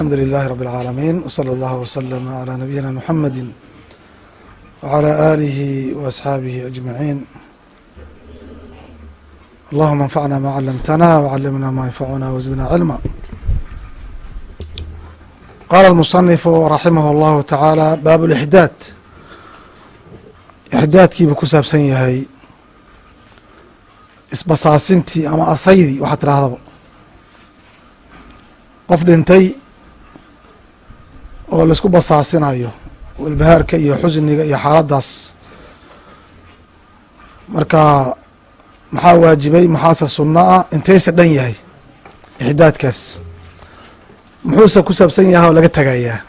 alxamdu lilahi rab اlcaalamiin wslى اllah wslm عlى nabiyina mxamedi wعlى alihi وasxaabihi aجmaعin allahuma anfacna ma calamtana wcalimna ma yanfacuna wzidna cilma qala اlmusanifu raximah اllahu tacaala baab lixdaad ixdaadkiibuu ku saabsan yahay isbasaasintii ama asaydii waxaa tirahdaba qof dhintay oo la isku basaasinayo walbahaarka iyo xusniga iyo xaaladdaas marka maxaa waajibay maxaase sunno ah? Intayse dhan yahay ixdaadkaas. Muxuuse ku saabsan yahay oo laga tegayaa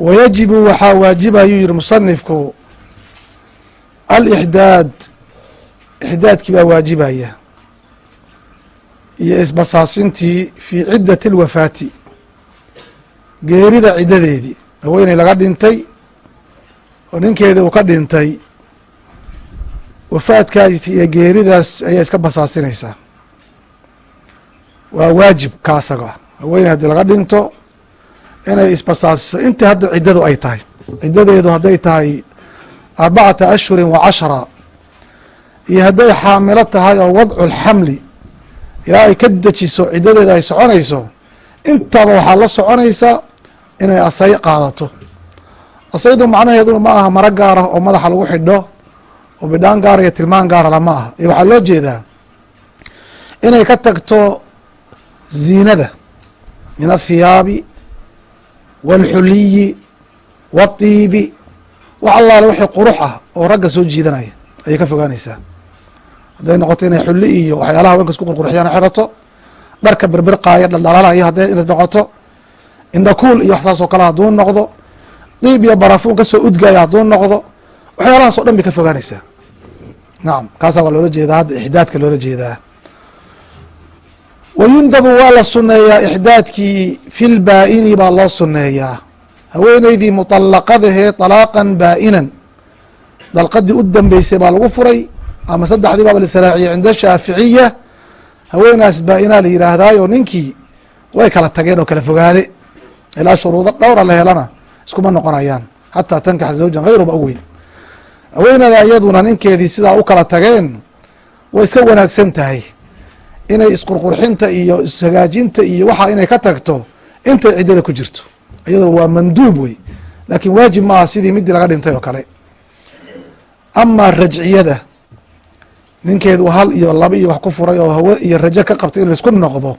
wayajibu waxaa waajiba ayuu yihi musanifku alixdaad. Ixdaadkii baa waajibaya. Iyo isbasaasintii fii ciddati اlwafaati geerida ciddadeedii haweeney laga dhintay oo ninkeedii uu ka dhintay wafaadkaas iyo geeridaas ayaa iska basaasinaysaa waa waajib ka asaga haweeney haddii laga dhinto inay isbasaasiso. Intii hadda ciddadu ay tahay. Ciddadeedu hadday tahay arbacata ashhurin wa cashara. Iyo hadday xaamilo tahay oo wadcu lxamli ilaa ay ka dejiso ciddadeeda ay soconayso intaba waxaa la soconaysa inay asay qaadato. Asaydu macnaheeduna ma aha maro gaara oo madaxa lagu xidho oo bidhaan gaara iyo tilmaan gaara lama aha. Iyo waxaa loo jeedaa inay ka tagto ziinada min athiyaabi wاlxuliyi wاtiibi wax allaale wixii qurux ah oo ragga soo jiidanaya ayay ka fogaanaysaa. Hadday noqoto inay xulli iyo waxyaalaha haweenka isku qurqurxiyaan xirato dharka berbirqaaya dhaldhalaalaya hadday inay noqoto indhakuul iyo wax saas oo kale hadduu noqdo diib iyo barafuun ka soo udgaya hadduu noqdo waxyaalahaas o dhan bay ka fogaanaysaa. Nacam kaasaa waa loola jeedaa hadda ixdaadka loola jeedaa. Wayundabu waa la suneeyaa ixdaadkii fi lbaa-ini baa loo suneeyaa haweeneydii muطalaqadahee طalaaqan baa-inan. Dalqadii u dambeysay baa lagu furay ama saddexdii baaba lisraaciyey cinda shaaficiya haweenaas baa-inaa la yidhaahdaayo ninkii way kala tageen oo kala fogaade ilaa shuruudo dhowra la helana iskuma noqonayaan. Xataa tankax zawjan hayruba u weyn. Haweenada iyaduna ninkeedii sidaa u kala tageen way iska wanaagsan tahay. Inay isqurqurxinta iyo ishagaajinta iyo waxa inay ka tagto intay ciddada ku jirto. Iyaduna waa manduub wey laakiin waajib maaha sidii midii laga dhintay oo kale. Amaa rajciyada ninkeedu hal iyo laba iyo wax ku furay oo hawe iyo rajo ka qabtay in la isku noqdo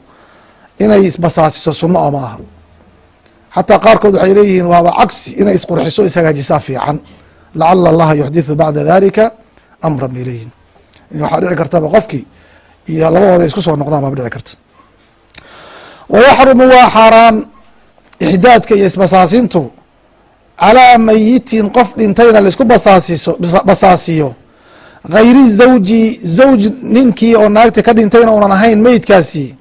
inay isbasaasiso sunno oo ma aha xataa qaarkood waxay leeyihiin waaba cagsi inay isqurxiso ishagaajisaa fiican. Lacala allaha yuxdithu bacda dalika amran bay leeyihiin waxaa dhici kartaba qofkii iyo labadooda isku soo noqdaan baaba dhici karta. Wayaxrumu waa xaaraan ixdaadka iyo isbasaasintu calaa mayitin qof dhintayna la isku basaasiso basaasiyo. Hayri zawji zawj ninkii oo naagta ka dhintayna unan ahayn meydkaasi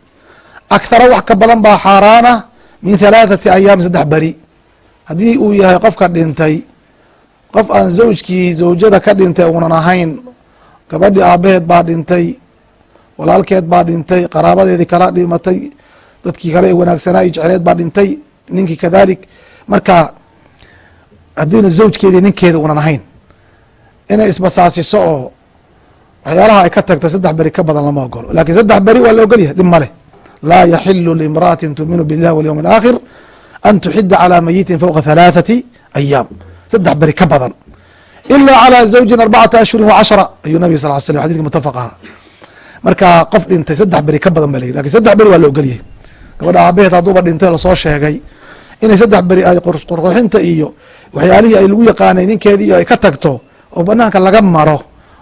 akhara wax ka badan baa xaaraana min halaathati ayaam saddex beri. Haddii uu yahay qofka dhintay qof aan zawjkii zawjada ka dhintay unan ahayn gabadhii aabaheed baa dhintay walaalkeed baa dhintay qaraabadeedii kala dhimatay dadkii kale ee wanaagsanaa iyo jecleed baa dhintay ninkii kadalik. Marka haddiina zawjkeedii ninkeeda unan ahayn inay isbasaasiso oo waxyaalaha ay ka tagto saddex beri ka badan lama ogolo laakiin saddex beri waa la ogolyahay dhib maleh laa yaxilu liimra'atin tuuminu biاllah walyowm alaakhir an tuxida calى mayitin fowqa halaaثati ayaam saddex beri ka badan ila calى zawjin arbacata ashhuri wacashra ayuu nabig sal l slm xadidki mutafaq ahaa marka qof dhintay saddex beri ka badan ba layihi lakin saddex beri waa la ogolyahay gabadha aabaheed hadduuba dhintay lasoo sheegay inay saddex beri ay qurqurxinta iyo waxyaalihii ay lagu yaqaanay ninkeedii iyo ay ka tagto oo banaanka laga maro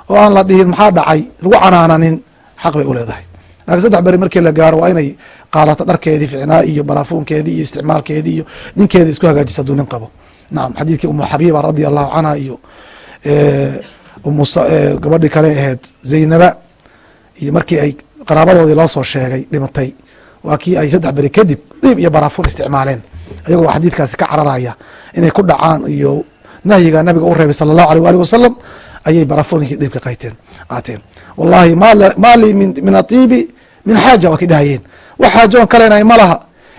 oo aan la dhihin maxaa dhacay lagu canaananin xaq bay uleedahay laakiin saddex beri markii la gaaro waa inay qaadato dharkeedii ficnaa iyo baraafuunkeedii iyo isticmaalkeedii iyo ninkeedii isku hagaajisa hadduu nin qabo. Nacam xadiidkii umu xabiiba radia allahu canha iyo gabadhii kale aheyd zaynaba iyo markii ay qaraabadoodii loo soo sheegay dhimatay waa kii ay saddex beri kadib diib iyo baraafuun isticmaaleen. Ayagoo xadiidkaasi ka cararaya inay ku dhacaan iyo nahyiga nabiga u reebay sala allahu alيh wali wasalam ayay baraafuunkii diibka qayteen qaateen wallahi ma lii min atiibi min xaaja waa kay dhahayeen wax xaajoon kalena ma laha.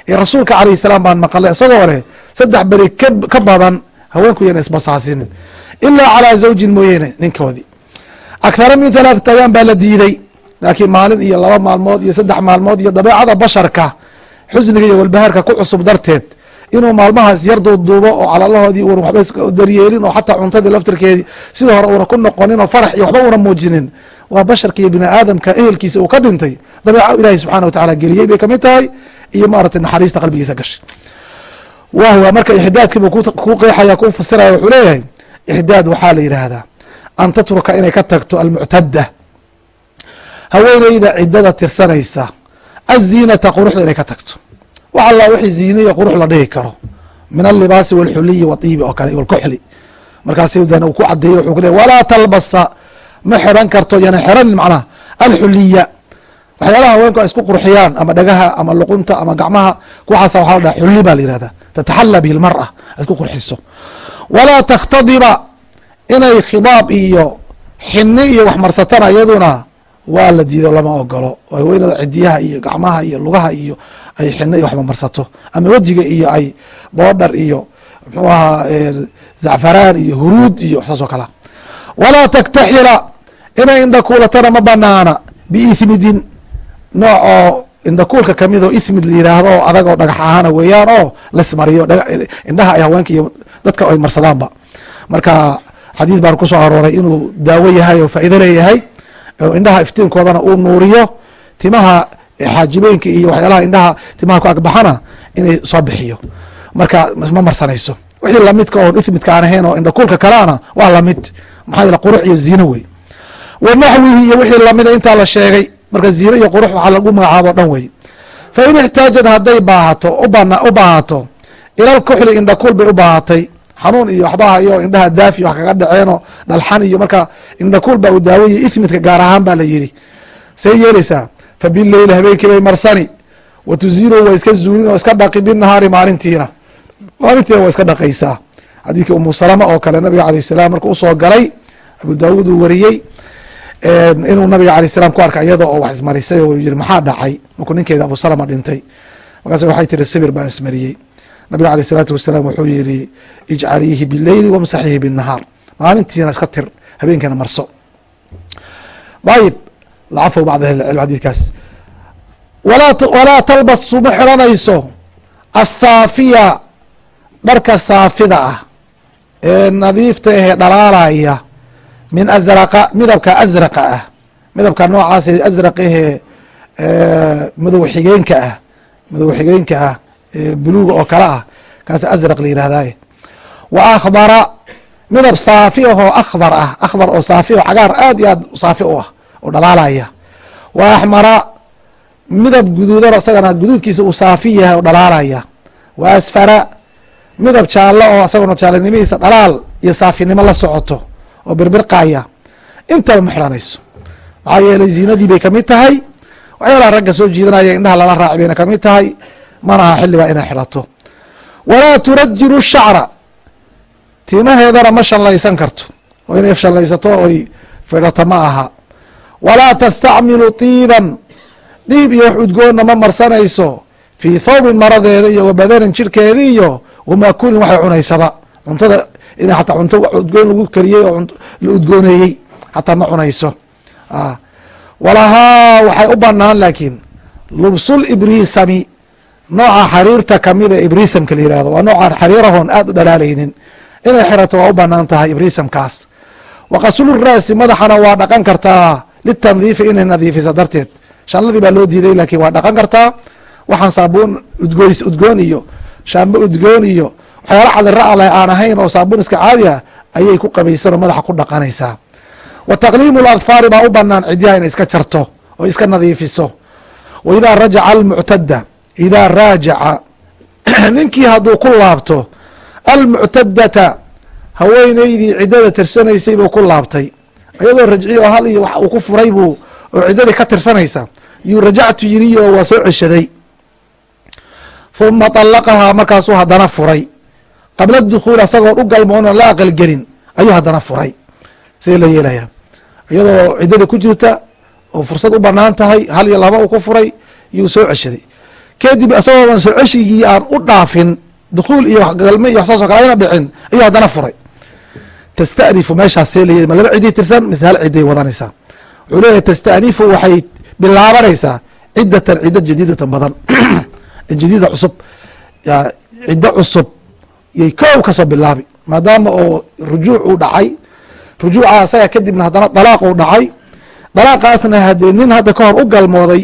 Ee rasuulka calayh salaam baan maqalay isagoo leh saddex beri ka badan haweenku yana isbasaasinin ilaa calaa zawjin mooyeene ninkoodii. Akhara min halaatat ayaan baa la diiday. Laakiin maalin iyo laba maalmood iyo saddex maalmood iyo dabeecada basharka xusniga iyo walbahaarka ku cusub darteed inuu maalmahaas yar duuduubo oo calalahoodii uuna waxba daryeelin oo xataa cuntadii laftirkeedii sida hore uuna ku noqonin oo farax iyo waxba una muujinin. Waa basharka iyo bini aadamka ehelkiisa uu ka dhintay. Dabeeca ilaahi subxana wa tacaala geliyey bay ka mid tahay iyo maaragtay naxariista qalbigiisa gashay. Wahwa marka ixdaadkiibu ku qeexaya ku fasiraya wuxuu leeyahay ixdaad waxaa la yidhaahdaa an tatruka inay ka tagto almuctada haweeneyda ciddada tirsanaysa aziinata quruxda inay ka tagto wax alla wixii ziiniya qurux la dhihi karo. Min allibaasi walxuliyi waiibi oo kale walkuxli. Markaas dan uu ku cadeeyey wuxuu ku leey walaa talbasa. Ma xiran karto yana xiranin macnaha alxuliya waxyaalaha haweenku ay isku qurxiyaan ama dhagaha ama luqunta ama gacmaha kuwaxaasa waxaa la dhaha xuli baa la yihahda tataxala bihi isku qurxiso. Walaa takhtadiba inay khidaab iyo xini iyo wax marsatana iyaduna waa la diido lama ogolo haweenada cidiyaha iyo gacmaha iyo lugaha iyo ay xino iyo waxba marsato. Ama wejiga iyo ay boodhar iyo mxuu ahaa zacfaraan iyo huruud iyo saas oo kalea walaa taktaxila inay indhakuulatana ma banaana biithmidin. Nooc oo indhakuulka ka mid oo ithmid la yiraahdo oo adag oo dhagax ahaana weeyaan oo lasmariyo indhaha ay haweenka iyo dadka ay marsadaanba. Marka xadiis baan ku soo arooray inuu daawo yahay oo faa'ido leeyahay indhaha iftiinkoodana uu nuuriyo timaha xaajibeynka iyo waxyaalaha indhaha timaha ku agbaxana inay soo bixiyo. Marka ma marsanayso. Wixii lamidka oon ithmidka aan ahayn oo indhakuulka kaleana waa la mid maxaa yeele qurux iyo ziino wey. Wa naxwihi iyo wixii lamida intaa la sheegay. Marka ziino iyo qurux waxaa lagu magacaabo dhan wey. Fa in ixtaajad hadday baahato u baahato ilal kuxli indhakuul bay u baahatay. Xanuun iyo waxbaha iyo indhaha daafi wax kaga dhaceenoo dhalxan iyo marka indhakuul baa u daawayay ithmidka gaar ahaan baa la yidhi. Say yeelaysaa fa bileyli habeenkii bay marsani. Wa tuziinu way iska zuulin oo iska dhaqi binahaari maalintiina. Maalintiina waa iska dhaqaysaa. Xadiidkii umu salama oo kale nabiga alayh salaam markuu u soo galay abu daawuud uu wariyey inuu nabiga alayh salam ku arkay iyada oo wax ismarisay oo yiri maxaa dhacay? Markuu ninkeeda abu salama dhintay. Markaas waxay tiri sibir baan ismariyey. Nabiga aleyh isalaatu wasalaam wuxuu yihi ijcaliihi bileyli wamsaxihi binahaar maalintiina iska tir habeenkiina marso. Ayib lacafw bacd ahli cilm xadiidkaas. Walaa talbasu ma xiranayso asaafiya dharka saafida ah ee nadiifta ahee dhalaalaya min azraqa midabka azraqa ah midabka noocaas azraq ahee madow xigeenka ah madow xigeenka ah buluuga oo kale ah kaas azraq la yihahdaye wa akhdara midab saafi ahoo akhdar ah akhdar oo saafi o cagaar aad iyo aad saafi u ah oo dhalaalaya. Wa axmara midab guduudan isagana guduudkiisa uu saafi yahay oo dhalaalaya. Wa asfara midab jaallo oo isaguna jaallanimadiisa dhalaal iyo saafinimo la socoto oo birbirqaya intaba ma xiranayso maxaa yeelay ziinadii bay ka mid tahay. Waxyaalaha ragga soo jiidanaya indhaha lala raaci bayna ka mid tahay. Mana aha xilligaa inay xidhato. Walaa turajilu shacra. Timaheedana ma shallaysan karto. Oo inay shallaysato oy fidhato ma aha walaa tastacmilu tiiban. Dhiib iyo wax udgoonna ma marsanayso. Fii thawbin maradeeda iyo wabadanin jirhkeeda iyo wamaakulin waxay cunaysaba. Cuntada in xataa cunto udgoon lagu kariyey oo la udgooneeyey xataa ma cunayso. Walahaa waxay u banaan laakiin lubsul ibrisami nooca xariirta kamida ibrisamka la yihahdo waa noocaan xariirahoon aad u dhalaalaynin. Inay xirato waa u bannaan tahay ibrisamkaas. Wa qaslu raasi madaxana waa dhaqan kartaa litandiifi inay nadiifisa darteed shanladii baa loo diiday laakiin waa dhaqan kartaa waxaan saabuun udgoys udgoon iyo shaambo udgoon iyo waxyaala cadira leh aan ahayn oo saabuun iska caadi ah ayay ku qabaysanoo madaxa ku dhaqanaysaa wa taqliimu ladfaari baa u banaan cidyaha inay iska jarto oo iska nadiifiso wa idaa rajaca almuctada idaa raajaca ninkii hadduu ku laabto almuctadata haweeneydii ciddada tirsanaysay buu ku laabtay iyadoo rajciy oo hal iyo wax uu ku furay buu oo ciddadii ka tirsanaysa yuu rajactu yiri oo waa soo ceshaday. Huma طalaqahaa markaasuu haddana furay. Qabla dukhuul asagoon u galmoon la aqalgelin ayuu haddana furay. See la yeelayaa iyadoo ciddada ku jirta oo fursad u bannaan tahay hal iyo laba uu ku furay yuu soo ceshaday. Kadib isagooban soo ceshigii aan u dhaafin dukuul iyo galme iyo waxsaasoo kale ayna dhicin ayuu haddana furay tastanifu meeshaasee leeyahy ma laba ciday tirsan mise hal ciday wadanaysaa wuxuu leeyahay tastanifu waxay bilaabanaysaa ciddatan ciddo jadiidatan badan jadiida cusub ciddo cusub yay kow ka soo bilaabi maadaama oo rujuuc uu dhacay rujuuca asaga kadibna haddana dalaaq uu dhacay dalaaqaasna hadee nin hadda ka hor u galmooday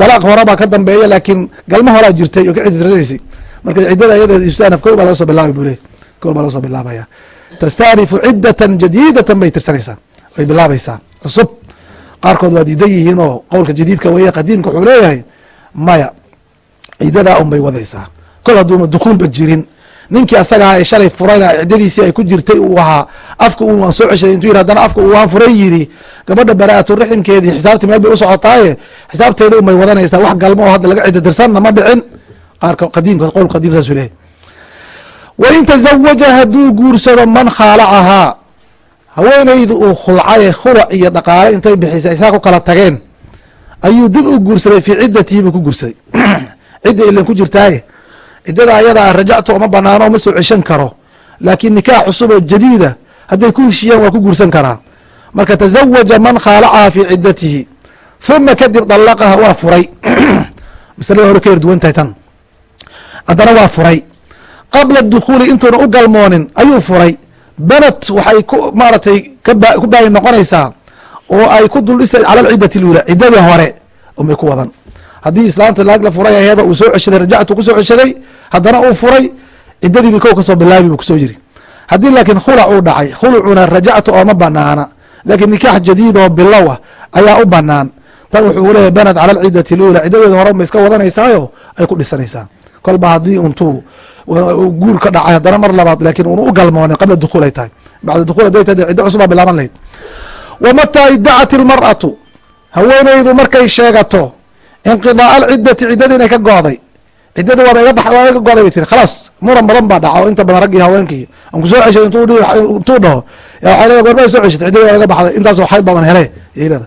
dalaaq horebaa ka dambeeya laakiin galmo horaa jirtay oo ka cidiranaysay marka ciddada ayadeed istanaf kow baa laga soo bilaabi bu leey kow baa laga soo bilaabaya tastanifu ciddatan jadiidatan bay tirsanaysaa. Way bilaabaysaa. Cusub. Qaarkood waa diidan yihiin oo qowlka jadiidka weeye qadiimka wuxuu leeyahay maya cidadaa un bay wadaysaa. Kol hadduuna dukuulba jirin. Ninkii asagaa ee shalay furayna ciddadiisii ay ku jirtay uu ahaa afka u soo ceshaday intuu yiri haddana afka waan furay yidhi gabadha baraa'atu raximkeedii xisaabtii meel bay u socotaaye? Xisaabteeda un bay wadanaysaa wax galmo oo hadda laga cidda dirsanna ma dhicin. Qaarka qadiimka qowl qadiim saasuu leeyahy wain tazawaja hadduu guursado man khaalacahaa haweenaydu uu khulcaye khulac iyo dhaqaale intay bixisay isaa ku kala tageen ayuu dib u guursaday fii ciddatihi buu ku guursaday cidda ilan ku jirtaaye ciddada ayadaa rajactu oma banaano ma soo ceshan karo laakiin nikaax cusub jadiida hadday ku heshiyaan waa ku guursan karaa marka tazawaja man khaalacaha fii ciddatihi huma kadib dallaqaha waa furay masalada hore ka yar duwan tahay tan haddana waa furay qabla dukhuuli intuuna u galmoonin ayuu furay. Banat waxay ku maaratay ku baayi noqonaysaa oo ay ku duldhisay cala alciddati lula ciddadii hore unbay ku wadan. Haddii islaamta laag la furay ayada uu soo ceshaday rajactu ku soo ceshaday haddana uu furay ciddadiibi kow ka soo bilaabi buu ku soo yiri haddii laakiin khulac uu dhacay khulucuna rajactu ooma banaana laakiin nikaax jadiid oo bilow ayaa u banaan tan wuxuu leeyahy banat cala alciddati lula ciddadeeda hore unbay iska wadanaysaayo ay ku dhisanaysaa kolba haddii untuu guur ka dhacay haddana mar labaad laakiin una u galmoonin qabla dukuul ay tahay. Bacda dukuul haday tahay ciddo cusub baa bilaaban lahayd. Wa mataa iddacat ilmar'atu haweeneydu markay sheegato inqidaa alciddati ciddadii inay ka gooday ciddadii waaba iga waa iga gooday bay tiri khalaas muran badan baa dhaca oo inta badan raggii haweenkii aan ku soo ceshay intuu dhaho. Ya waxay leeda goorma soo ceshatay ciddadii waa iga baxday. Intaasoo xayd baaban hele yleeda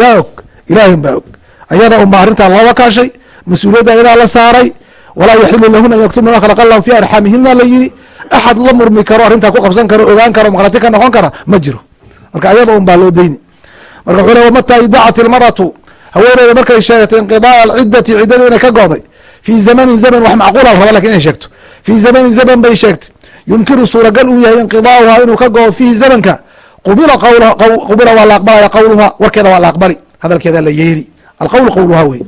yaa og ilaahi un baa og. Ayada un baa arrintaa looga kaashay mas'uuliyadda ayadaa la saaray walaa yaxilu lahuna an yaktubna ma khalaqa allahu fi arxaamihina la yidhi axad la murmi karo arrintaa ku qabsan karo ogaan karo maqlati ka noqon kara ma jiro. Marka ayada un baa loo deyni marka wuxuu le wamataa idacat ilmaratu haweeneyda markay sheegatay inqidaa alciddati ciddadii inay ka gooday fii zamanin zaman wax macquula raba laakiin inay sheegto. Fii zamanin zaman bay sheegtay. Yumkinu suuragal uu yahay inqidaauhaa inuu ka goo fiihi zamanka. Qubila qubila waa la aqbalaya qawluha warkeeda waa la aqbali hadalkeeda la yeeli. Alqowl qowluha wey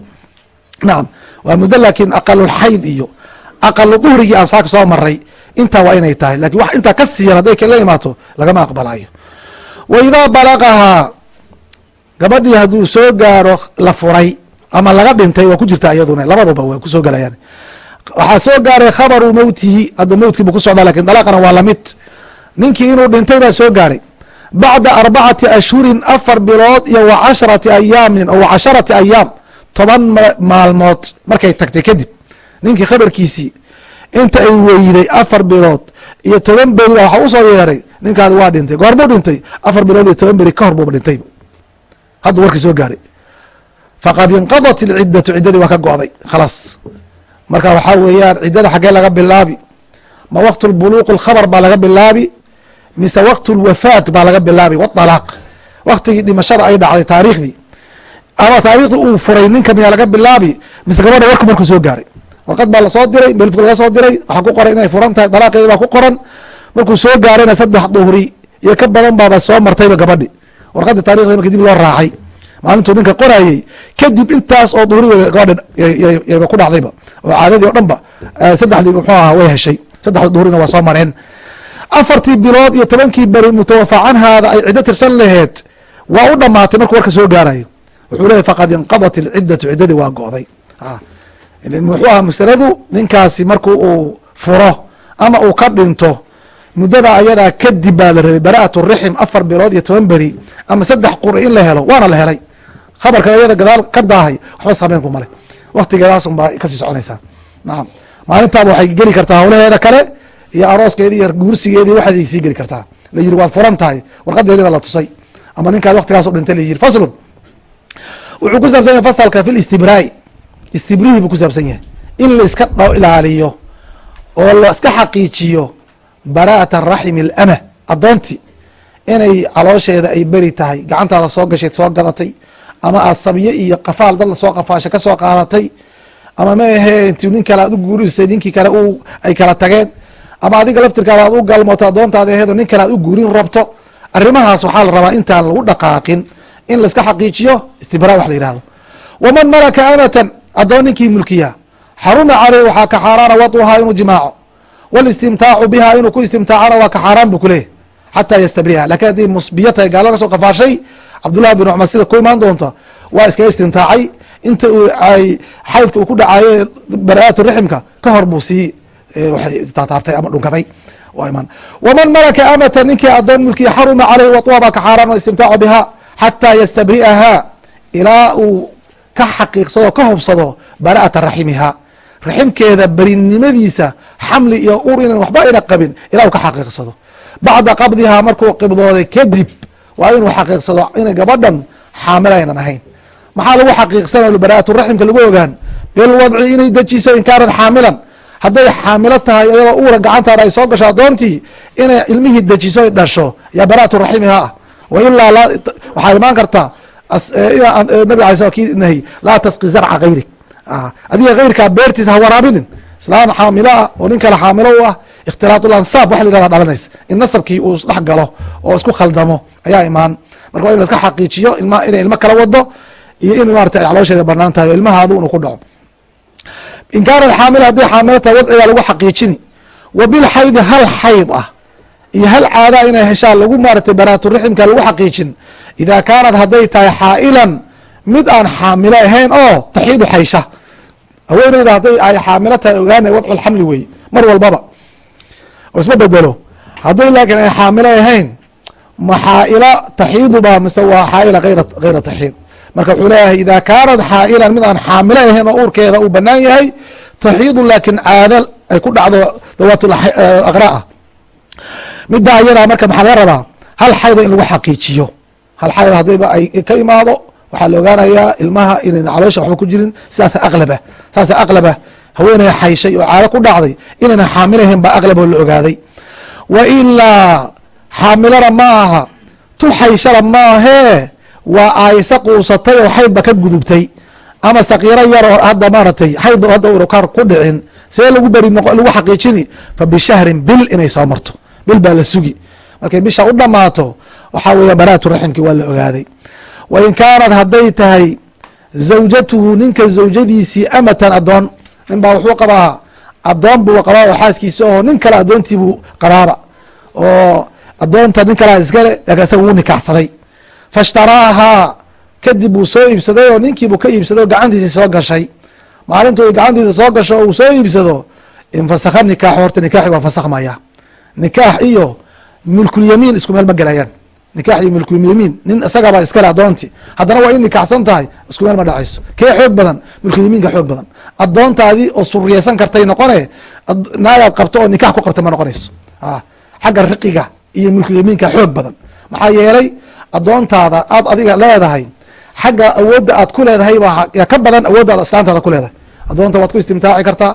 nacam waa muddo laakiin aqalulxayd iyo aqalu duhrigii aan saaka soo maray intaa waa inay tahay laakiin wax intaa ka siiyan hadday kala imaato lagama aqbalayo wa balaqahaa gabadhii hadduu soo gaaro la furay ama laga dhintay waa ku jirta iyaduna labaduba waa ku soo galayaan. Waxaa soo gaaray khabaru mowtihi hadda mowtkii ku socdaa laakiin dalaaqana waa la mid ninkii inuu dhintay baa soo gaaray. Bacda arbacati ashhurin afar bilood iyo wa casharati ayaamin wa casharati ayaam toban maalmood markay tagtay kadib ninkii khabarkiisii inta ay weyday afar bilood iyo toban beri baa waxaa u soo yeeray ninkaadi waa dhintay goorbuu dhintay afar bilood iyo toban beri ka hor buuba dhintay. Hadduu warkii soo gaaray. Faqad inqadat ilciddatu ciddadii waa ka go'day khalaas marka waxaa weeyaan ciddada xaggee laga bilaabi ma waqtu lbuluuq lkhabar baa laga bilaabi mise waqtu lwafaat baa laga bilaabi waalaaq waktigii dhimashada ay dhacday taariikhdii ama taariikhdii uu furay ninka miyaa laga bilaabi mise gabadha warku markuu soo gaaray. Warqad baa la soo diray melifka laga soo diray waxaa ku qoray inay furan tahay dalaaqeedi baa ku qoran. Markuu soo gaarayna saddex duhri iyo ka badan baaba soo martayba gabadhi. Warqadda taarikhda marki dib loo raacay maalintuu ninka qorayey kadib intaas oo duhri gabadha yayba ku dhacdayba. Oo caadadii o dhan saddexdii muxuu ahaa way heshay. Saddexda duhrina waa soo mareen. Afartii bilood iyo tobankii beri mutawafa canhaada ay ciddo tirsan laheed waa u dhamaatay markuu warka soo gaarayo wuxuu leeyahy faqad inqadat ilciddatu ciddadii waa go'day. Muxuu aha masaladu ninkaasi marku uu furo ama uu ka dhinto muddada ayadaa kadib baa la rabay bara'at rixim afar bilood iyo toban beri ama saddex quri in la helo waana la helay. Khabarka ayada gadaal ka daahay waxba sameynku male waktigeedaas un baa ka sii soconaysaa. Nacam maalintaaba waxay geli kartaa hawlaheeda kale iyo arooskeedi iyo guursigeedii waxaad sii geli kartaa. La yiri waad furan tahay warqadeediina la tusay. Ama ninkaad waktigaas u dhintay la yiri faslun wuxuu ku saabsan yahay fasalka fi listibraai istibrihi buu ku saabsan yahay. In la iska ilaaliyo oo la iska xaqiijiyo bara'ata raximi alama addoonti. Inay caloosheeda ay beri tahay gacantaada soo gashay soo gadatay ama aad sabye iyo qafaal dad la soo qafaasha ka soo qaadatay ama ma ahee inti nin kale aad u guurisay ninkii kale ay kala tageen ama adiga laftirkaada aad u galmoto addoontaada aheedo nin kale aad u guurin rabto arrimahaas waxaa la rabaa intaan lagu dhaqaaqin in laiska xaqiijiyo istibraa wax la yihahdo waman malaka amatan ninkii mulkiya xaruma caleyh waxaa ka xaaraana waduhaa inuu jimaaco. Walistimtaacu biha inuu ku istimtaacana waa ka xaaraan bu kuleeyahy xataa yastabriha laakiin haddii musbiya tahay gaalo ka soo qafaashay cabdullahi bin cumar sida ku imaan doonta waa iskaga istimtaacay. Inta ay xaydka uu ku dhacaye baraatu riximka ka hor buu sii waxay taataabtay ama dhunkaday waman malaka amata ninkii addoon mulkiya xaruma caleyh waduha baa ka xaaraan walistimtaacu biha xataa yastabri'aha ilaa uu ka xaqiiqsado ka hubsado bara'ata raximiha raximkeeda berinimadiisa xamli iyo ur inan waxba ayna qabin ilaa uu ka xaqiiqsado bacda qabdihaa markuu qibdooday kadib waa inuu xaqiiqsado inay gabadhan xaamil aynan ahayn maxaa lagu xaqiiqsanay bara'atu raximka lagu ogaan bilwadci inay dejiso in kaanad xaamilan hadday xaamilo tahay iyadoo uura gacantaada ay soo gasho addoontii inay ilmihii dejiso ay dhasho yaa bara'atu raximiha ah wa ilaa waxaa imaan kartaa nabig alay ki nahy laa tasqi zarca gayrik. Adiga gayrkaa beertiisa ha waraabinin. Islaan xaamilo ah oo nin kale xaamilo u ah ikhtilaat lansaab waxa la yihahda dhalanaysa. In nasabkii uu isdhex galo oo isku khaldamo ayaa imaan. Marka waa in laska xaqiijiyo ilma inay ilmo kala wado iyo in maarata ay caloosheeda bannaan tahay o ilmahaadu inuu ku dhaco. In kaanad xaamila hadday xaamilo tahay wadcigaa lagu xaqiijini. Wa hal xayd ah iyo hal caadaa inay heshaan lagu maaratay baraaturaximka lagu xaqiijin. Idaa kaanad hadday tahay xaa'ilan mid aan xaamilo ahayn oo taxiidu xaysha. Haweeneyda hadday ay xaamilo tahay ogaana wadcu lxamli weeye mar walbaba. Isma bedelo. Hadday laakiin ay xaamilo ahayn ma xaaila taxiiduba mise waa xaaila ayra hayra taxiid. Marka wuxuu leeyahay idaa kaanad xaa'ilan mid aan xaamilo ahayn oo uurkeeda uu banaan yahay taxiidu laakiin caada ay ku dhacdo dawaat aqraa middaa ayadaa marka maxaa laga rabaa? Hal xayda in lagu xaqiijiyo. Hal xayda haddayba ay ka imaado waxaa la ogaanayaa ilmaha inayna caloosha waxba ku jirin sidaasa aqlaba. Saasa aqlaba. Haweeney xayshay oo caado ku dhacday inayna xaamilahayn baa aqlab oo la ogaaday. Wa ilaa xaamilana ma aha tu xayshana ma ahee waa aaysa quusatay oo xaydba ka gudubtay. Ama sakiiro yaroo hadda maaratay xaydba hadda urkar ku dhicin see lagu beri lagu xaqiijini fa bishahrin bil inay soo marto bil baa la sugi. Markay bisha u dhamaato waxaa weeya baraatu raximki waa la ogaaday. Wa in kaanad hadday tahay zawjatuhu ninka zawjadiisii amatan addoon nin baa wuxuu qabaa addoon buu qabaa oo xaaskiisa oo nin kale addoontii buu qabaaba oo addoonta nin kalea iskale laakin isaga wuu nikaxsaday. Fashtaraahaa kadib wuu soo iibsaday oo ninkiibuu ka iibsaday oo gacantiisii soo gashay. Maalintu ay gacantiisa soo gasho oo uu soo iibsado infasakha nikaaxu horta nikaaxi waa fasakhmaya nikaax iyo mulkulyamiin isku meel ma gelayaan nikaax iyo mulkulyamiin nin isagaba iskale addoonti haddana waa in nikaxsan tahay isku meel ma dhacayso. Kee xoog badan? Mulkulyamiinka xoog badan. Addoontaadii oo suriyeysan kartay noqone naagaad qabto oo nikax ku qabta ma noqonayso. Xagga riqiga iyo mulkulyamiinka xoog badan. Maxaa yeelay addoontaada aad adiga leedahay xagga awoodda aad ku leedahay baa ka badan awoodda aad islaantaada ku leedahay. Addoonta waad ku istimtaaci kartaa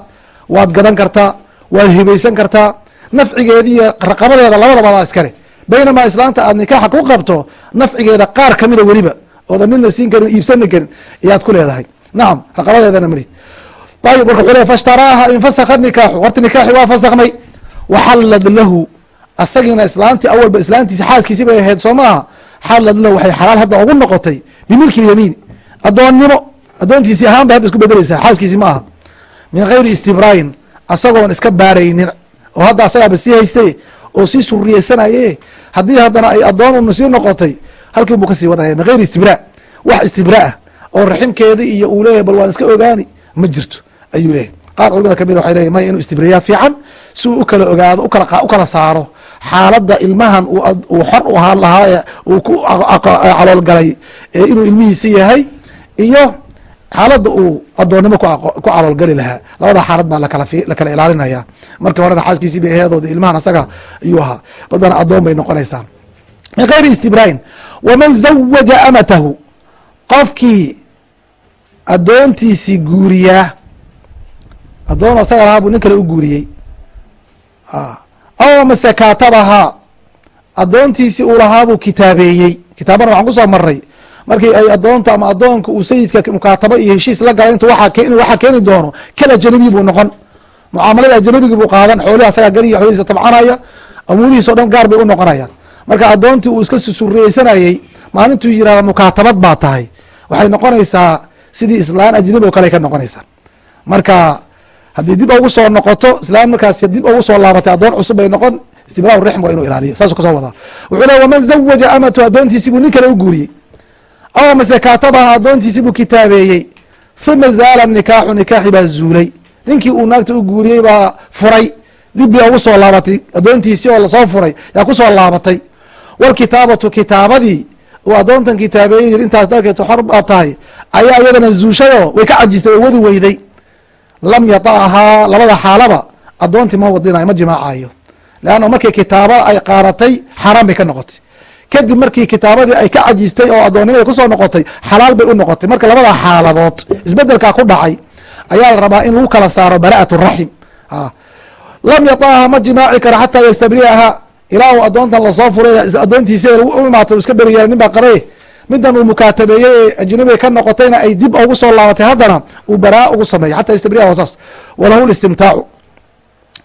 waad gadan kartaa waad hibaysan kartaa nafcigeeda iyo raqabadeeda labadabada iskale baynamaa islaanta aad nikaaxa ku qabto nafcigeeda qaar kamida weliba oodan nina siin karin iibsani karin ayaad ku leedahay. Nacam raqabadeedana mari ayib wuxuu le fashtaraaha infasakha nikaaxu. Horta nikaaxi waa fasakmay waxallad lahu. Asagiina islaantii awalba islaantiisi xaaskiisi bay ahayd soo maaha xallad lahu waxay xalaal hadda ugu noqotay bimilki lyamiini addoonnimo addoontiisii ahaan hadda isku bedeleysaa xaaskiisi ma min gayri istibraayin asagoon iska baaraynin oo hadda asagaaba sii haystay oo sii suriyeysanaye haddii haddana ay addoon sii noqotay halkiin buu ka sii wadaya min gayri istibraa wax istibraa ah oo raximkeeda iyo uu leeyahy bal waan iska ogaani. Ma jirto ayuu leeyahy qaar culimada ka mid waxay leeyahy maya inuu istibrayaa fiican si uu u kala ogaado u kala u kala saaro xaaladda ilmahan uu xor u ahaan lahaa uu ku caloolgalay inuu ilmihiisi yahay iyo xaaladda uu addoonnimo ku caloolgali lahaa labada xaalad baa lakala ilaalinaya. Markii horena xaaskiisii bay aheedooda ilmahan asaga ayuu ahaa. Badana addoon bay noqonaysaa. Min gayri istibraayin waman zawaja amatahu qofkii addoontiisii guuriyaa addoon asaga lahaa buu nin kale u guuriyey. Aw mase kaatabahaa addoontiisii uu lahaa buu kitaabeeyey. Kitaabana waxaan ku soo maray markii ay adoonta ama adoonka uu sayidka mukaataba iyo heshiis la galay intu inuu waxaa keeni doono kal ajanabi buu noqon. Mucaamalada ajanabigi buu qaadan xoolihi asagaa gariya xoolihiisa tabcanaya amuurihiis o dhan gaar bay u noqonayaan. Marka addoontii uu iska susuriyeysanayey maalintuu yirahda mukaatabad baa tahay. Waxay noqonaysaa sidii islaan ajnabi oo kale ka noqonaysaa. Marka haddii dib ugu soo noqoto islaan markaas dib ugu soo laabatay addoon cusub bay noqon istibraa rixm waa inuu ilaaliyo. Saasuu ka soo wadaa. Wuxuu le waman zawaja amatu addoontiisi buu nin kale u guuriyey aw mase kaatabaha addoontiisi buu kitaabeeyey huma zaala nikaaxu nikaaxi baa zuulay ninkii uu naagta u guuriyey baa furay dib bay ugu soo laabatay addoontiisii oo la soo furay yaa ku soo laabatay walkitaabatu kitaabadii uu addoontan kitaabeeyey yiri intaas dalkeeto xor tahay ayaa iyadana zuushayoo way ka cajistay oo wadi weyday lam yata'ahaa labada xaalaba addoontii ma wadinayo ma jimaacayo leanna markii kitaaba ay qaaratay xaaraan bay ka noqotay kadib markii kitaabadii ay ka cajistay oo addoonnimada ku soo noqotay xalaal bay u noqotay. Marka labada xaaladood isbedelkaa ku dhacay ayaa la rabaa in lagu kala saaro bara'at raxim. Lam yataaha ma jimaaci karo xataa yastabriaha ilaa uu addoontan la soo furay addoontiisi u imaatay u iska beriyeela nin baa qabe midan uu mukaatabeeyey ee ka noqotayna ay dib ugu soo laabatay. Haddana uu baraa ugu sameeyey xataa yastabriaha saas walahu listimtaacu.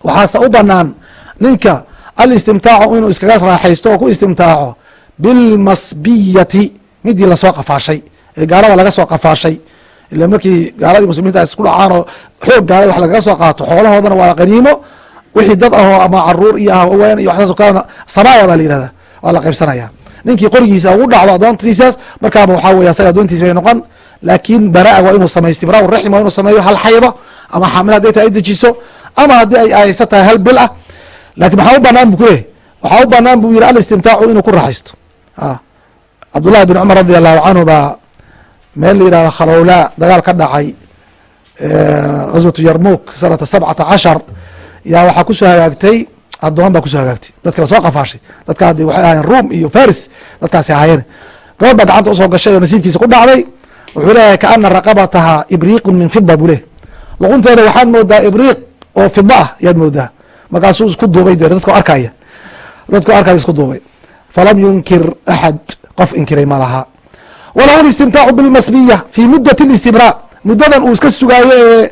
Waxaase u banaan ninka alistimtaacu inuu iskaga raaxaysto oo ku istimtaaco bilmasbiyati midii la soo qafaashay gaalada laga soo qafaashay ila markii gaaladii muslimiinta isku dhacaan oo xoog gaalada wax lagaga soo qaato xoolahoodana waa qaniimo wixii dad ahoo ama carruur iyo haween iyo waxsaas kalena sabaaya baa la yihahda waa la qaybsanaya ninkii qorigiisa ugu dhacdo adoontiisaas markaaba waxaa wey asaga adoontiis bay noqon laakiin baraa waa inuu samaysto ibraa raxim waa inuu sameeyo hal xaydo ama xaamil haday tahay ay dejiso ama haddii ay aysa tahay hal bil ah laakiin maxaa u banaan bu kuleeyahy waxaa u banaan buu yihi alistimtaacu inuu ku raaxaysto cabdullahi bin cumar radi allahu canhu baa meel la yihahdo khalowlaa dagaal ka dhacay ghaswatu yarmuk sanata sabcata cashar. Yaa waxaa ku soo hagaagtay addoon baa ku soo hagaagtay. Dadka la soo qafaashay. Dadka haddi waxay ahaayeen ruum iyo faris dadkaasi ahaayeen. Gabadh baa gacanta u soo gashay oo nasiibkiisa ku dhacday. Wuxuu leeyahay kaana raqabataha ibriiqun min fida buu leh luqunteeda waxaad moodaa ibriiq oo fida ah yaad moodaa. Markaasuu isku duubay de dadka arkaya. Dadka arkaya isku duubay falam yunkir axad qof inkiray ma laha walahu listimtaacu bilmasbiya fi mudat اlistibraa muddadan uu iska sugaayo ee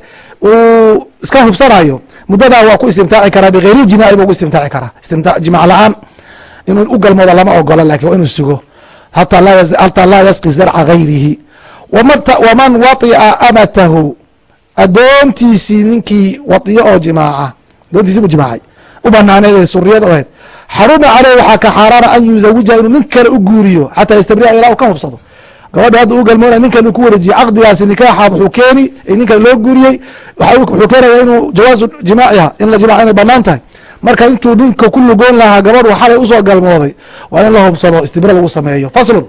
uu iska hubsanayo muddadaa waa ku istimtaaci karaa bigayri jimaaci buu ku istimtaaci karaa istimta jimac la'aan inuu u galmoodo lama ogola laakiin waa inuu sugo hataa laa yasqi zarca gayrihi waman waطica amatahu adoontiisii ninkii wadiyo oo jimaaca adoontiisi buu jimaacay u banaaneed suriyad oheed xaruma caleyh waxaa ka xaaraana an yuzawijaha inuu nin kale u guuriyo xataa yastabria ilaa u ka hubsado. Gabadha hadda u galmoonay ninkan uu ku wareejiyey caqdigaasi nikaaxa wuxuu keeni nin kale loo guuriyey wuxuu keenaya inuu jawaazu jimaaciha in la jimaca inay bannaan tahay. Marka intuu ninka ku lugoon lahaa gabadhu xalay u soo galmooday waa in la hubsado istibra lagu sameeyo. Faslun.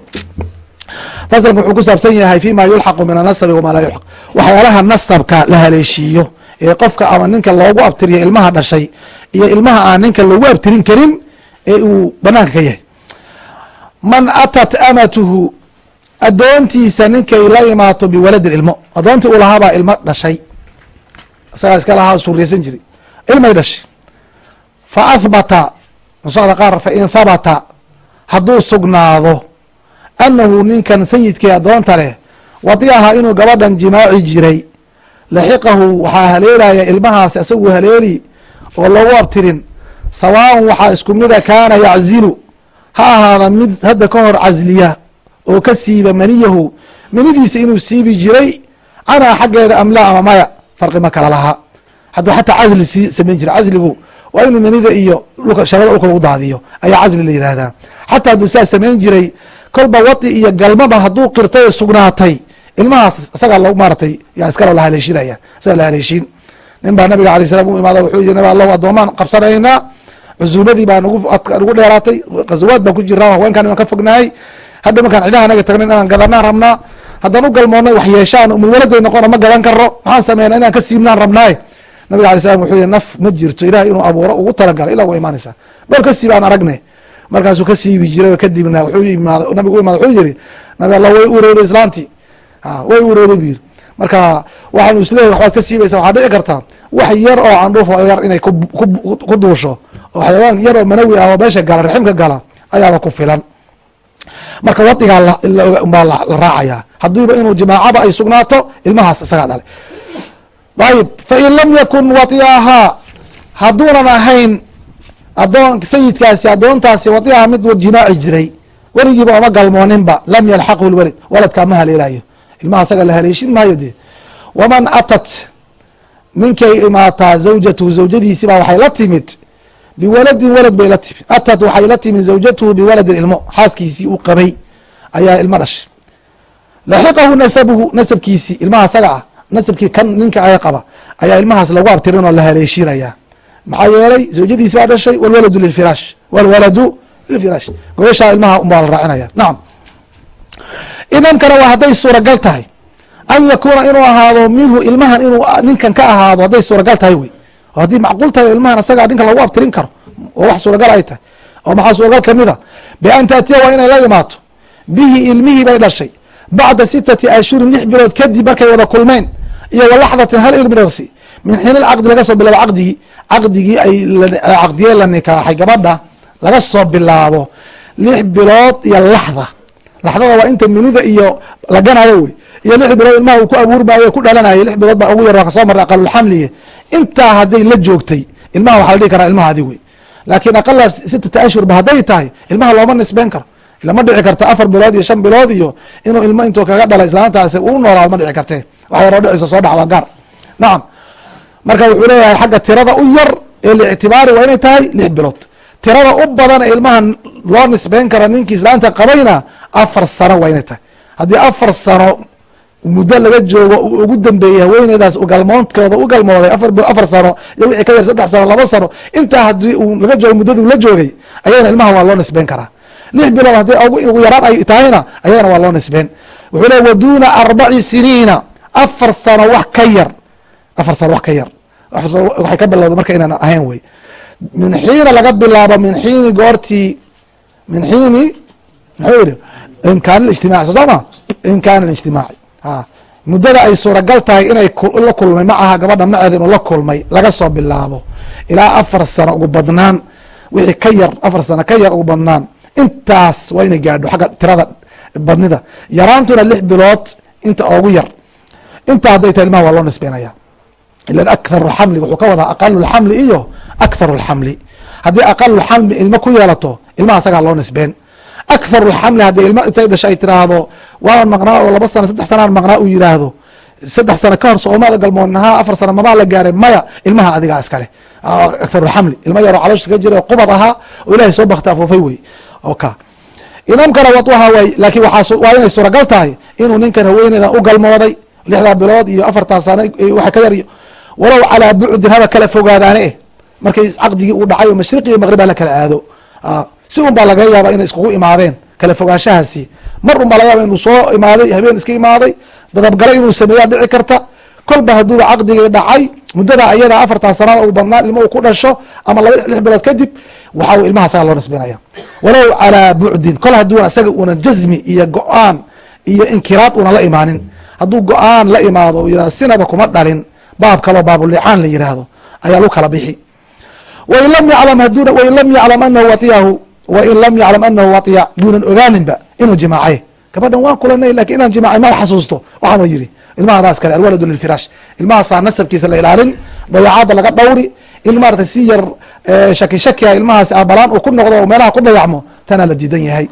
Faslka wuxuu ku saabsan yahay fima yulxaqu min anasabi wama laa yulxaq. Waxyaalaha nasabka la haleeshiiyo ee qofka ama ninka loogu abtiriyo ilmaha dhashay iyo ilmaha aan ninka loogu abtirin karin ee uu banaanka ka yahay. Man atat amatuhu adoontiisa ninkay la imaato biwaladin ilmo. Adoontii uu lahaabaa ilmo dhashay. Isagaa iska lahaa suuriyeysan jiray. Ilmay dhashay. Fa ahbata nusaada qaar fa in habata hadduu sugnaado annahu ninkan sayidkii addoonta leh wadiaha inuu gabadhan jimaaci jiray laxiqahu waxaa haleelaya ilmahaas isagu haleeli oo loogu abtirin sawaaun waxaa isku mida kaana yaczilu. Ha ahaada mid hadda ka hor casliya oo ka siiba maniyahu. Manidiisa inuu siibi jiray canhaa xaggeeda amla ama maya. Farqi ma kala lahaa hadduu xataa casli sii samayn jiray. Casligu waa inuu manida iyo shabada dhulka lagu daadiyo. Ayaa casli la yihahdaa xataa hadduu saa samayn jiray kolba wadi iyo galmaba hadduu qirtay sugnaatay ilmahaas isagaa lo maaratay yaa iskalo la haleeshinaya isaga la haleeshiin nin baa nabiga alay salam u imaada wuxuu yiri nab allahu addoomaan qabsanaynaa cusuumadii baa nagu dheeraatay. Ghazawaad baan ku jiraa haweenkan waan ka fognahay hadha markaan cidaha naga tagna inaan gadanaan rabnaa haddaan u galmoonay wax yeeshaan umulwaladay noqono ma gadan karo maxaan sameynaa inaan ka siibnaan rabnaay. Nabiga alay salam wuxuu yihi naf ma jirto ilahay inuu abuuro ugu talagalay ilaa wa imaanaysaa. Dhowr ka siib aan aragne markaasuu ka siibi jiray kadibna nabigu u imaad wuxuu yihi nabi allah way urooday islaantii. Way urooday bu yiri marka waxaanu isleeyahy waxbaad ka siibaysa waxaa dhici kartaa. Wax yar oo candhuuf yar inay ku duusho oo xayawaan yar oo manawi ah oo meesha gala raximka gala ayaaba ku filan. Marka wadigaa baa la raacaya hadiiba inuu jimaacaba ay sugnaato ilmahaas isagaa dhalay. Ayib fain lam yakun wadiahaa hadduunan ahayn adoon sayidkaasi addoontaasi wadiaha mid jimaaci jiray weligiiba oma galmooninba lam yalxaqhu lwelid waladkaa ma haleelayo ilmaha isaga la haleeshin maayo dee. Waman atat ninkay imaataa zawjatuhu zawjadiisiibaa waxay la timid biwaladin walad bay la timid atat waxay la timid zawjatuhu biwaladin ilmo. Xaaskiisii uu qabay ayaa ilmo dhashay laxiqahu nasabuhu nasabkiisii ilmaha isaga ah nasabkii kan ninka ay qaba ayaa ilmahaas lagu abtirin oo la haleeshinaya maxaa yeelay zawjadiisi baa dhashay walwaladu lilfiraash walwaladu lilfiraash gobashaa ilmaha unbaa la raacinaya nacam inamkana waa hadday suuragal tahay. An yakuuna inuu ahaado minhu ilmahan inuu ninkan ka ahaado hadday suuragal tahay wey haddii macquul tahay ilmahan isagaa ninkan lagu abtirin karo oo wax suuragal ay tahay oo maxaa suuragal kamida bian taatiya waa inay la imaato. Bihi ilmihii bay dhashay. Bacda sitati ashhurin lix bilood kadib markay wada kulmeen iyo walaxdatin hal ilmirsi min xiin ilcaqdi laga soo bilaabo caqdigii caqdigii ay caqdiye la nikaaxay gabadha laga soo bilaabo lix bilood iyo laxda. Laxdada waa inta minida iyo laganayo wey. Iyo lix bilood ilmaha uu ku abuurmaayo ku dhalanayay lix bilood baa ugu yar waa ka soo marray aqalulxamliye intaa hadday la joogtay ilmaha waxaa la dhihi karaa ilmahaadi wey laakiin aqala sittata ashhurba hadday tahay ilmaha looma nisbeyn karo. Ilama dhici karta afar bilood iyo shan bilood iyo inuu ilmo intuu kaga dhala islaantaasi uu noolaado ma dhici karte wax yaroo dhicisa soo dhac waa gaar. Nacam marka wuxuu leeyahay xagga tirada u yar ee lictibaari waa inay tahay lix bilood. Tirada u badan ee ilmahan loo nisbeyn karo ninkii islaanta qabayna afar sano waa inay tahay. Haddii afar sano muddo laga joogo uu ugu dambeeyey haweeneydaas galmoonkooda u galmooday afar sano iyo wixii ka yar saddex sano laba sano intaa haddii uu laga joogo muddaduu la joogay ayadana ilmaha waa loo nisbeyn karaa. Lix bilood haddii ugu yaraan ay tahayna ayadana waa loo nisbeyn wuxuu le wa duuna arbaci siniina. Afar sano wax ka yar afar sano wax ka yar. Waxay ka bilowda marka inaan ahayn wey min xiina laga bilaabo min xiini goortii min xiini muxuu yihi imkaan ijtimaaci soo sama imkaan ijtimaaci muddada ay suuragal tahay inay la kulmay macaha gabadha maceeda inuu la kulmay laga soo bilaabo. Ilaa afar sano ugu badnaan wixii ka yar afar sano ka yar ugu badnaan. Intaas waa inay gaadho xagga tirada badnida. Yaraantuna lix bilood inta ogu yar. Intaa hadday tahay ilmaha waa loo nisbeynaya ilan akharu xamli wuxuu ka wadaa aqalu lxamli iyo akharu lxamli haddii aqalu lxamli ilmo ku yeelato ilmaha asagaa loo nisbeen akharu lxamli haddii ilmo intay dhasha ay tiraahdo waanan maqnaa oo laba sano saddex sanaan maqnaa uu yiraahdo saddex sano ka hor soomaada galmoonnahaa afar sano mabaa la gaaray maya ilmaha adigaa iskale akharu lxamli ilmo yaroo caloosha ka jira qubad ahaa oo ilahay soo bakta afuufay wey oka inamkana waduha way laakiin waa inay suuragal tahay inuu ninkan haweeneydan u galmooday lixdaa bilood iyo afartaa sano waxa ka yar iyo walow calaa bucdin haba kala fogaadaane eh markay caqdigii uu dhacay oo mashriqi iyo maqrib ha la kala aado si un baa laga yaaba inay iskugu imaadeen kala fogaanshahaasi mar un baa laga yaaba inuu soo imaaday habeen iska imaaday dadabgalo inuu sameeyaa dhici karta. Kolba hadduuba caqdigii dhacay muddada ayada afartan sanada ugu badnaan ilmo uu ku dhasho ama laba lix bilood kadib waxa uu ilmaha asaga loo nisbinaya walow calaa bucdin kol hadduuna isaga unan jazmi iyo go'aan iyo inkiraad una la imaanin. Hadduu go'aan la imaado u yihahdo sinaba kuma dhalin. Baab kaloo baabulicaan la yiraahdo ayaa lu kala bixi. Wain lam yaclam haduna wain lam yaclam anahu watiyahu wain lam yaclam anahu watiya duunan ogaaninba inuu jimaacay gabadhan waan kulanay laakiin inaan jimaacay ma xasuusto waxaanu yidhi ilmahadaas kale alwaladu lilfiraash ilmahaasaa nasabkiisa la ilaalin dayacaadda laga dhowri in maratay si yar shaki shakia ilmahaasi abalaan uu ku noqdo oo meelaha ku dayacmo tanaa la diidan yahay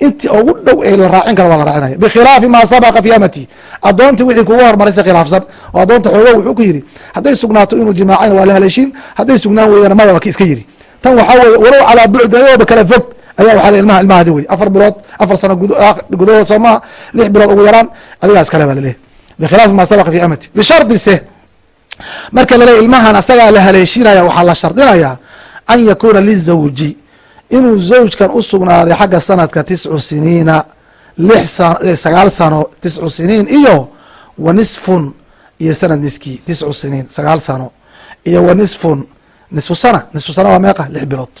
inti ugu dhow ee la raacin kara waa la raacinaya bikhilaafi maa sabaqa fi amati adoontii wixii kugu hormaray si khilaafsan oo adoonta xoogo wuxuu ku yidhi hadday sugnaato inuu jimaacayna waa la haleeshiin hadday sugnaan weydana maya waa ki iska yidhi tan waxaa weeye walow calaa bucdi ayagooba kala fog ayaa waxaa ilmaha ilmahadi wey afar bilood afar sano gudahood soo maha lix bilood ugu yaraan adigaas kale baa laleeyahy bikhilaafi maa sabaqa fi amati. Bishardise marka laleeya ilmahan asagaa la haleeshinaya waxaa la shardinayaa an yakuuna lizawji. Inuu zawjkan u sugnaaday xagga sanadka tiscu siniina lix sagaal sano tiscu siniin iyo wa nisfun iyo sanad niskii tiscu siniin sagaal sano iyo wa nisfun nisfu sana nisfu sana waa meeqa lix bilood.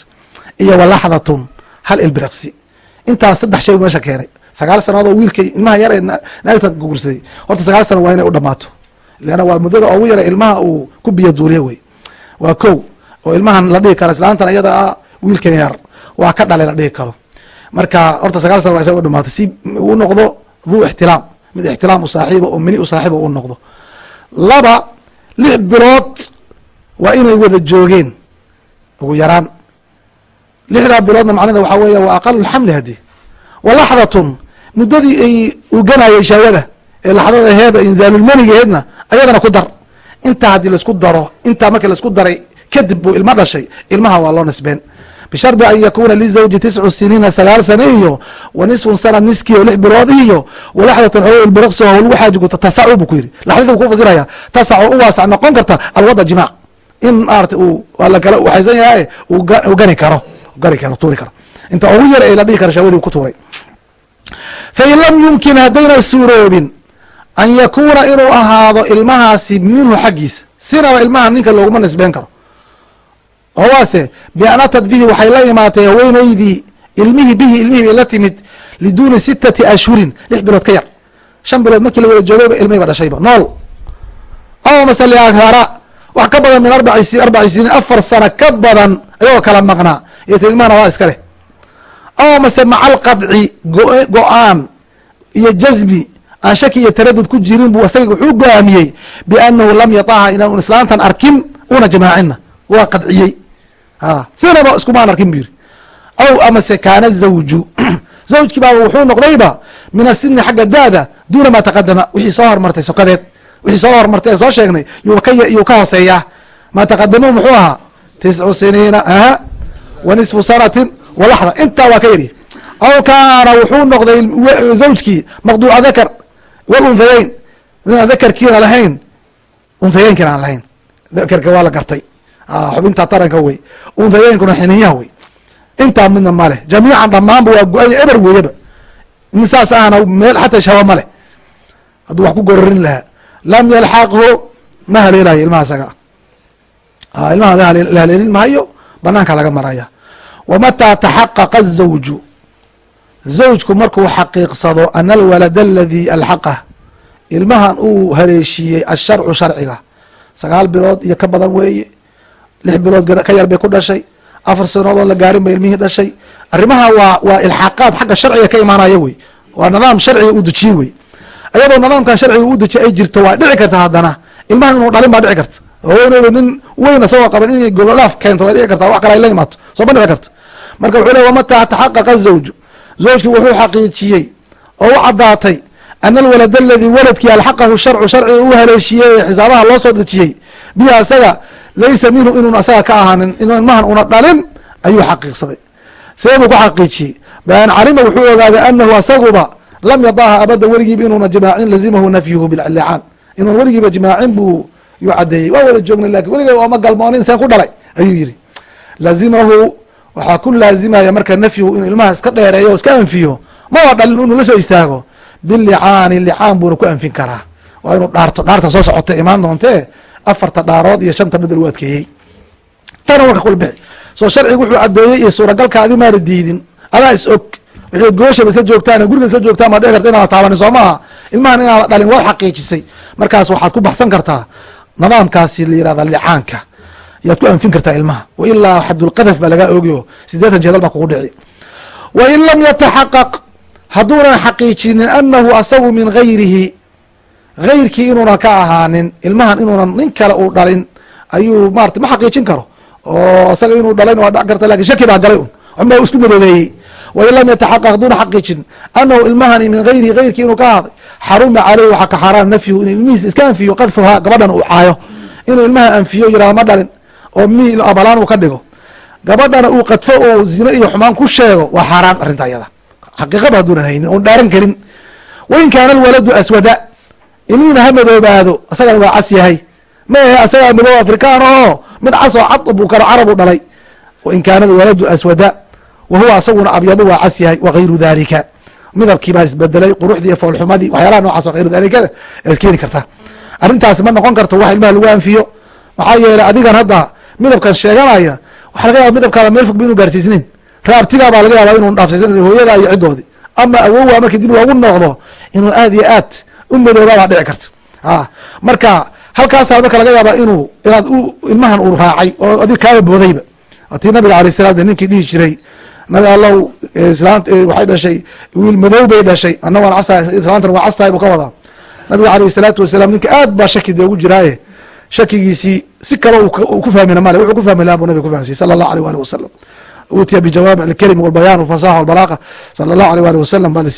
Iyo wa laxdatun hal ilbiraqsi intaas saddex shay meesha keenay. Sagaal sanadood oo wiilkay ilmaha yar ee naagta gugursaday. Horta sagaal sano waa inay u dhamaato leanna waa muddada ugu yara ilmaha uu ku biyo duuliya wey. Waa kow oo ilmahan la dhihi karo islaantan iyada ah wiilkan yar waa ka dhalay la dhihi karo. Marka horta sagaal sana waa isaga u dhamaatay si u noqdo duu ixtilaam mid ixtilaam u oo mini u saaxiiba u noqdo. Laba lix bilood waa inay wada joogeen. Ugu yaraan. Lixdaa biloodna macnada waxaa weeya waa aqalu lxamli hadi wa laxdatun muddadii ay uganayay shahwada ee laxdada heeda inzaalulmanigeedna ayadana ku dar. Intaa haddii la isku daro intaa markii la isku daray kadib buu ilmo dhashay. Ilmaha waa loo nisbeen. Bishardi an yakuna lizawji tiscu siniina sagaal sane iyo wa nisfun sana niskii oo lix bilood iyo walaxdatan xogo ilbiraqsi oo lagu tasacu buu ku yiri laxdada ku fasiraya tasaco u waasac noqon karta alwada jimaac in maarata uu waxaysan yahay gani karo gani karo tuuri karo. Inta ugu yar ee la dhihi karo shahwadii ku tuuray. Fain lam yumkin haddayna suuroobin an yakuuna inuu ahaado ilmahaasi minhu xaggiisa. Sinaba ilmaha ninka looguma nisbeen karo. Oo waase bian atad bihi waxay la imaatay haweenaydii ilmihii bihi ilmihii bay la timid liduuni sitati ashhurin lix bilood ka yar. Shan bilood markii la wada joogayba ilmihiiba dhashayba nool. Aw wax ka badan min arbaci siniin afar sano ka badan ayagoo kala maqnaa iyo ti ilmahana waa iska leh. Aw mase maca alqadci go'aan iyo jazbi aan shaki iyo taradud ku jirin buu isaga wuxuu go'aamiyey biannahu lam yataha inaan islaantan arkin una jamaacina waa qadciyey. Sinaba iskumaan arkin bu yiri aw amase kaana zawju. Zawjkii baaba wuxuu noqdayba min asini xagga daada duuna maa taqadama wixii soo hormartay sokadeed wixii soo hormartay ee soo sheegnay yuu ka hooseeyaa. Maa taqadamo muxuu ahaa? Tiscu siniina aha. Wa nisfu sanatin walaxda intaa waa ka yarya aw kaana wuxuu noqday zawjkii maqduuca dakar walunhayeyn inaan dakarkiina lahayn unhayeynkiina aan lahayn. Dakarka waa la gartay. Xubinta taranka wey. Unhayeynkuna xiniyaha wey. Intaa midna maleh jamiican dhamaanba waa go-anya eber weeyaba in saas ahna meel xataa shawa maleh hadduu wax ku gororin lahaa lam yalxaqhu ma haleelayo ilmaha isaga. A ilmaha la haleelin maayo banaanka laga maraya. Wamataa taxaqaqa azawju zawjku markuu xaqiiqsado an alwalad aladii alxaqa. Ilmahan uu haleeshiiyey asharcu sharciga. Sagaal bilood iyo ka badan weeye. Lix bilood ka yar bay ku dhashay. Afar sanood oo la gaarin bay ilmihii dhashay. Arrimaha waa waa ilxaaqaad xagga sharciga ka imaanaya wey. Waa nidaam sharciga uu dejiye wey ayadoo nidaamkan sharciga u dejiye ay jirto waa dhici karta haddana. Ilmahan inuu dhalin baa dhici karta. Haweeneydu nin weyn isagoo qaban inay gogolaaf keento way dhici karta wax kale ay la imaato soo ma dhici karto marka wuxuu le wamataa taxaqaqa zawju? Zawjki wuxuu xaqiijiyey oo u caddaatay ana alwalad aladii waladkii alxaqahu sharcu sharciga u haleeshiyey ee xisaabaha loo soo dejiyey. Biha isaga laysa minhu inuun asaga ka ahaanin inuu ilmahan una dhalin ayuu xaqiiqsaday. See buu ku xaqiijiyey? Ban calima wuxuu ogaaday anahu asaguba lam yadaha abada weligiiba inuuna jimaacin lazimahu nafyuhu billicaan inuun weligiiba jimaacin buu yuu cadeeyey waa wada joognay laakiin weliga ooma galmoonin seen ku dhalay ayuu yihi lazimahu waxaa ku laazimaya marka nafyuhu inuu ilmaha iska dheereeyo o iska anfiyo maba dhalin inuu la istaago bilicaani licaan buuna ku anfin karaa waa inuu dhaarto dhaarta soo socota imaan doontee afarta dhaarood iyo shanta midal u adkeeyey tana warka kula bixi soo sharciga wuxuu cadeeyey iyo suuragalka adi maana diidin adaa is og wixii gooshaba iska joogtaan guriga iska joogtaan baa dhici karta inaada taabanin soo ilmahan inaada dhalin waad xaqiijisay. Markaas waxaad ku baxsan kartaa nidaamkaasi la yirahda licaanka. Yaad ku anfin kartaa ilmaha. Wa ilaa xadulqadaf baa lagaa ogiyo sideetan jeedal baa kugu dhici. Wa lam yataxaqaq hadduunan xaqiijinin anahu asagu min gayrihi gayrkii inuunan ka ahaanin ilmahan inuunan nin kale uu dhalin ayuu marata ma xaqiijin karo. Oo isaga inuu dhalayna waa dhac karta laakiin shaki baa galay un waxbaa isku madoobeeyey wain lam yataxaqaq hadduuna xaqiijin anahu ilmahani min gayrihi gayrkii inuu ka ahaaday xaruma caleyh waxaa ka xaaraan nafyuhu inuu ilmihiisa iska anfiyo qadfuhaa gabadhan uu caayo inuu ilmaha anfiyo yiraahdo ma dhalin oo mi abalaan uu ka dhigo gabadhana uu qadfo uu zine iyo xumaan ku sheego waa xaaraan arrinta ayada xaqiiqaba hadduunan haynin oon dhaaran karin wain kaana alwaladu aswada ilmihiina ha madoobaado asagana waa cas yahay ma ahe asagaa madoob afrikaan oo mid cas oo cad buu kalo carabu dhalay wain kaana alwaladu aswada wa huwa asaguna abyadu waa cas yahay wagayru dalika midabkii baa isbedelay quruxdii iyo foolxumadii waxyaalaha noocaas hayru dalikada ad keeni kartaa arrintaasi ma noqon karto wax ilmaha lagu anfiyo maxaa yeelay adigan hadda midabkan sheeganaya waxa laga yaba midabkaada meel fog ba inu gaarsiisnin raabtigaa baa laga yaaba inuu dhaafsaysan hooyada iyo ciddoodii ama awowa markii dib loogu noqdo inuu aad iyo aad u madooba baa dhici karta a marka halkaasaa marka laga yaaba inuu inaad ilmahan uu raacay oo adig kaaba boodayba tii nabiga alay salam ninkii dhihi jiray naga allow eh, eh, waxay dhashay wiil madow bay dhashay. Ana waan castahay islaantan waa castahay buu ka wadaa. Nabiga caleyh isalaatu wasalaam ninka aad baa shaki dee ugu jiraaye. Shakigiisii si kale uu ku fahmina male wuxuu ku fahmi laha buu nabiga kufahamsiye sala allahu aleyh waali wasalam uutiya bijawamic alkelim walbayaan walfasaha walbalaaqa sala allahu aleyh waali wasalam baa la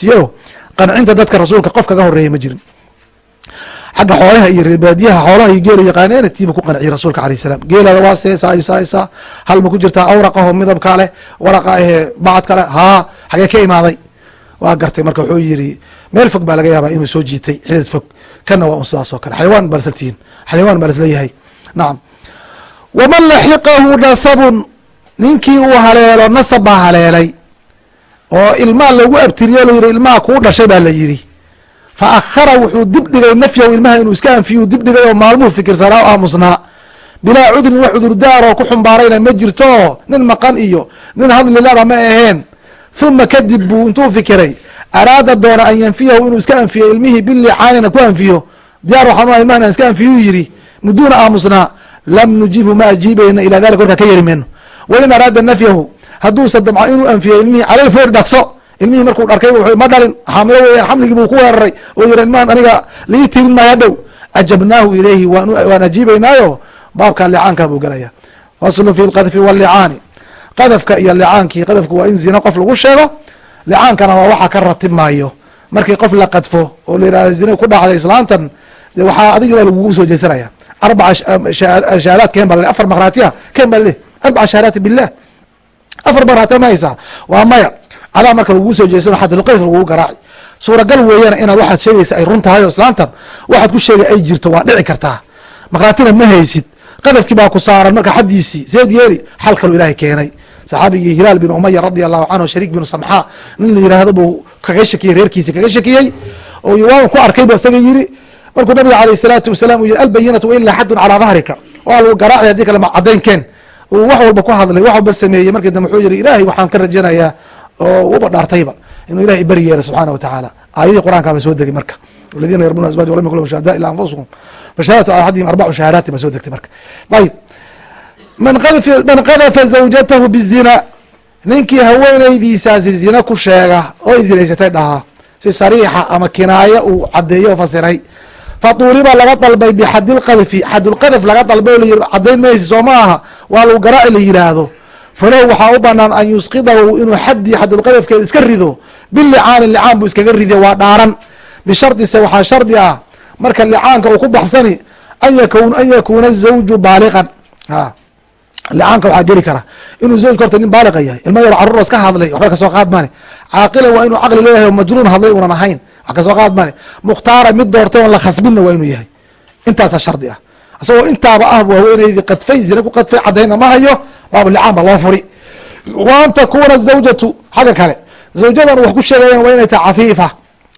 qancinta dadka rasuulka qof kaga horeeyay ma jirin xagga xoolaha iyo reerbaadiyaha xoolaha iyo geela yaqaaneena tiiba ku qanciyay rasuulka alayh salam geelada waa seesaa isaaisaa hal ma ku jirtaa awraqaho midabka leh waraqa ahee bacadka leh haa xagee ka imaaday. Waa gartay marka wuxuu yiri meel fog baa laga yaabaa inuu soo jiitay xidid fog. Kana waa un sidaas kale. Xayawaan baa lasaltihiin xayawaan baa lasleeyahay nacam waman laxiqahu nasabun ninkii uu haleelo nasab baa haleelay. Oo ilmaa lagu abtiriyo layidhi ilmaha kuu dhashay baa la yidhi fa akhara wuxuu dib dhigay nafyahu ilmaha inuu iska anfiyu dib dhigay oo maalmuhu fikirsanaa o aamusnaa bilaa cudrin wax cudurdaar oo ku xumbaarayna ma jirto nin maqan iyo nin hadlilaba ma aheen huma kadib buu intuu fikiray araada doona an yanfiyahu inuu iska anfiyo ilmihii bilicaanina ku anfiyo diyaar waxaan uha ilmahan an iska anfiyuu yidhi muduuna aamusnaa lam nujibhu ma ajiibayna ilaa dalika warkaa ka yeri mayno wain araada nafyahu hadduusa damco inuu anfiyo ilmihii calal foor dhaqso ilmihii markuu dharkay ma dhalin xaamilo weeyaan xamligii buu ku weeraray. Oo yiri ilmahan aniga lii tirin maayo hadhow ajabnaahu ilayhi waan ajiibaynaayo baabkan licaanka buu gelaya faslu fi lqadfi wاllicaani qadafka iyo licaankii qadafku waa in zina qof lagu sheego licaankana waa waxa ka ratib maayo. Markii qof la qadfo oo la yihahdo zina ku dhacday islaantan de waxaa adigii baa lagugu soo jeesanaya arbaca shahaadaad keen ba afar makhraatiya keen ba le arbaca shahaadaati bilah afar makhraatiya ma haysaa waa maya cadaa marka lagugu soo jeesano xadilqadf lagugu garaaci suuragal weeyana inaad waxaad sheegaysa ay run tahay oo islaantan waxaad ku sheegay ay jirto waa dhici kartaa. Makhraatina ma haysid. Qadafkii baa ku saaran marka xaddiisii seed yeeli xal kaloo ilaahay keenay. Saxaabigii hilaal bin umaya radi allahu canhu shariik binu samxaa nin la yihahdo buu kaga shakiyey reerkiisi kaga shakiyey oo waan ku arkay bu isaga yiri markuu nabiga alayh salaatu wasalaam uu yihi albayinatu wailaa xadun calaa dahrika waa lagu garaaci haddii kale cadaynkeen uu wax walba ku hadlay wax walba sameeyey. Markii dambe wuxuu yihi ilaahay waxaan ka rajanayaa oo uba dhaartayba inuu ilahay beri yeelo subxaana wa tacaala. Aayadii qur'anka ba soo degay marka. Aladina yarbuna azwaj walam yakun lahum shuhada ila anfusuhum. Fashahaadatu axadihim arbacu shahaadaati ba soo degtay marka. Ayib man qadafa zawjatahu bizina. Ninkii haweenaydiisaasi zina ku sheega oo zinaysatay dhahaa si sariixa ama kinaayo uu cadeeyo o fasiray. Faduuliba laga dalbay bixadilqadfi xadulqadf laga dalbay o layihi cadayn maysi soo ma aha. Waa lagu garaaci la yidhaahdo falahu waxaa u banaan an yusqidahu inuu xaddii xadulqadafkeeda iska rido. Bilicaani licaan buu iskaga riday waa dhaaran. Bishardise waxaa shardi ah marka licaanka uu ku baxsani an an yakuuna zawju baaliqan. Licaanka waxaa geli kara. Inuu zawjka horta nin baaliqa yahay ilma yaro carruur iska hadlay waxba ka soo qaad mane caaqilan waa inuu caqli leeyahay oo majnuun hadlay unan ahayn wax ka soo qaad mane mukhtaara mid doortay oon la khasbinna waa inuu yahay. Intaasaa shardi ah. Isagoo intaaba ah bu haweeneydii qadfay zina ku qadfay cadayna ma hayo baab licaan ba loo furi. Wa an zawjatu xagga kale. Zawjadan wax ku sheegayan waa inay tahay cafiifa.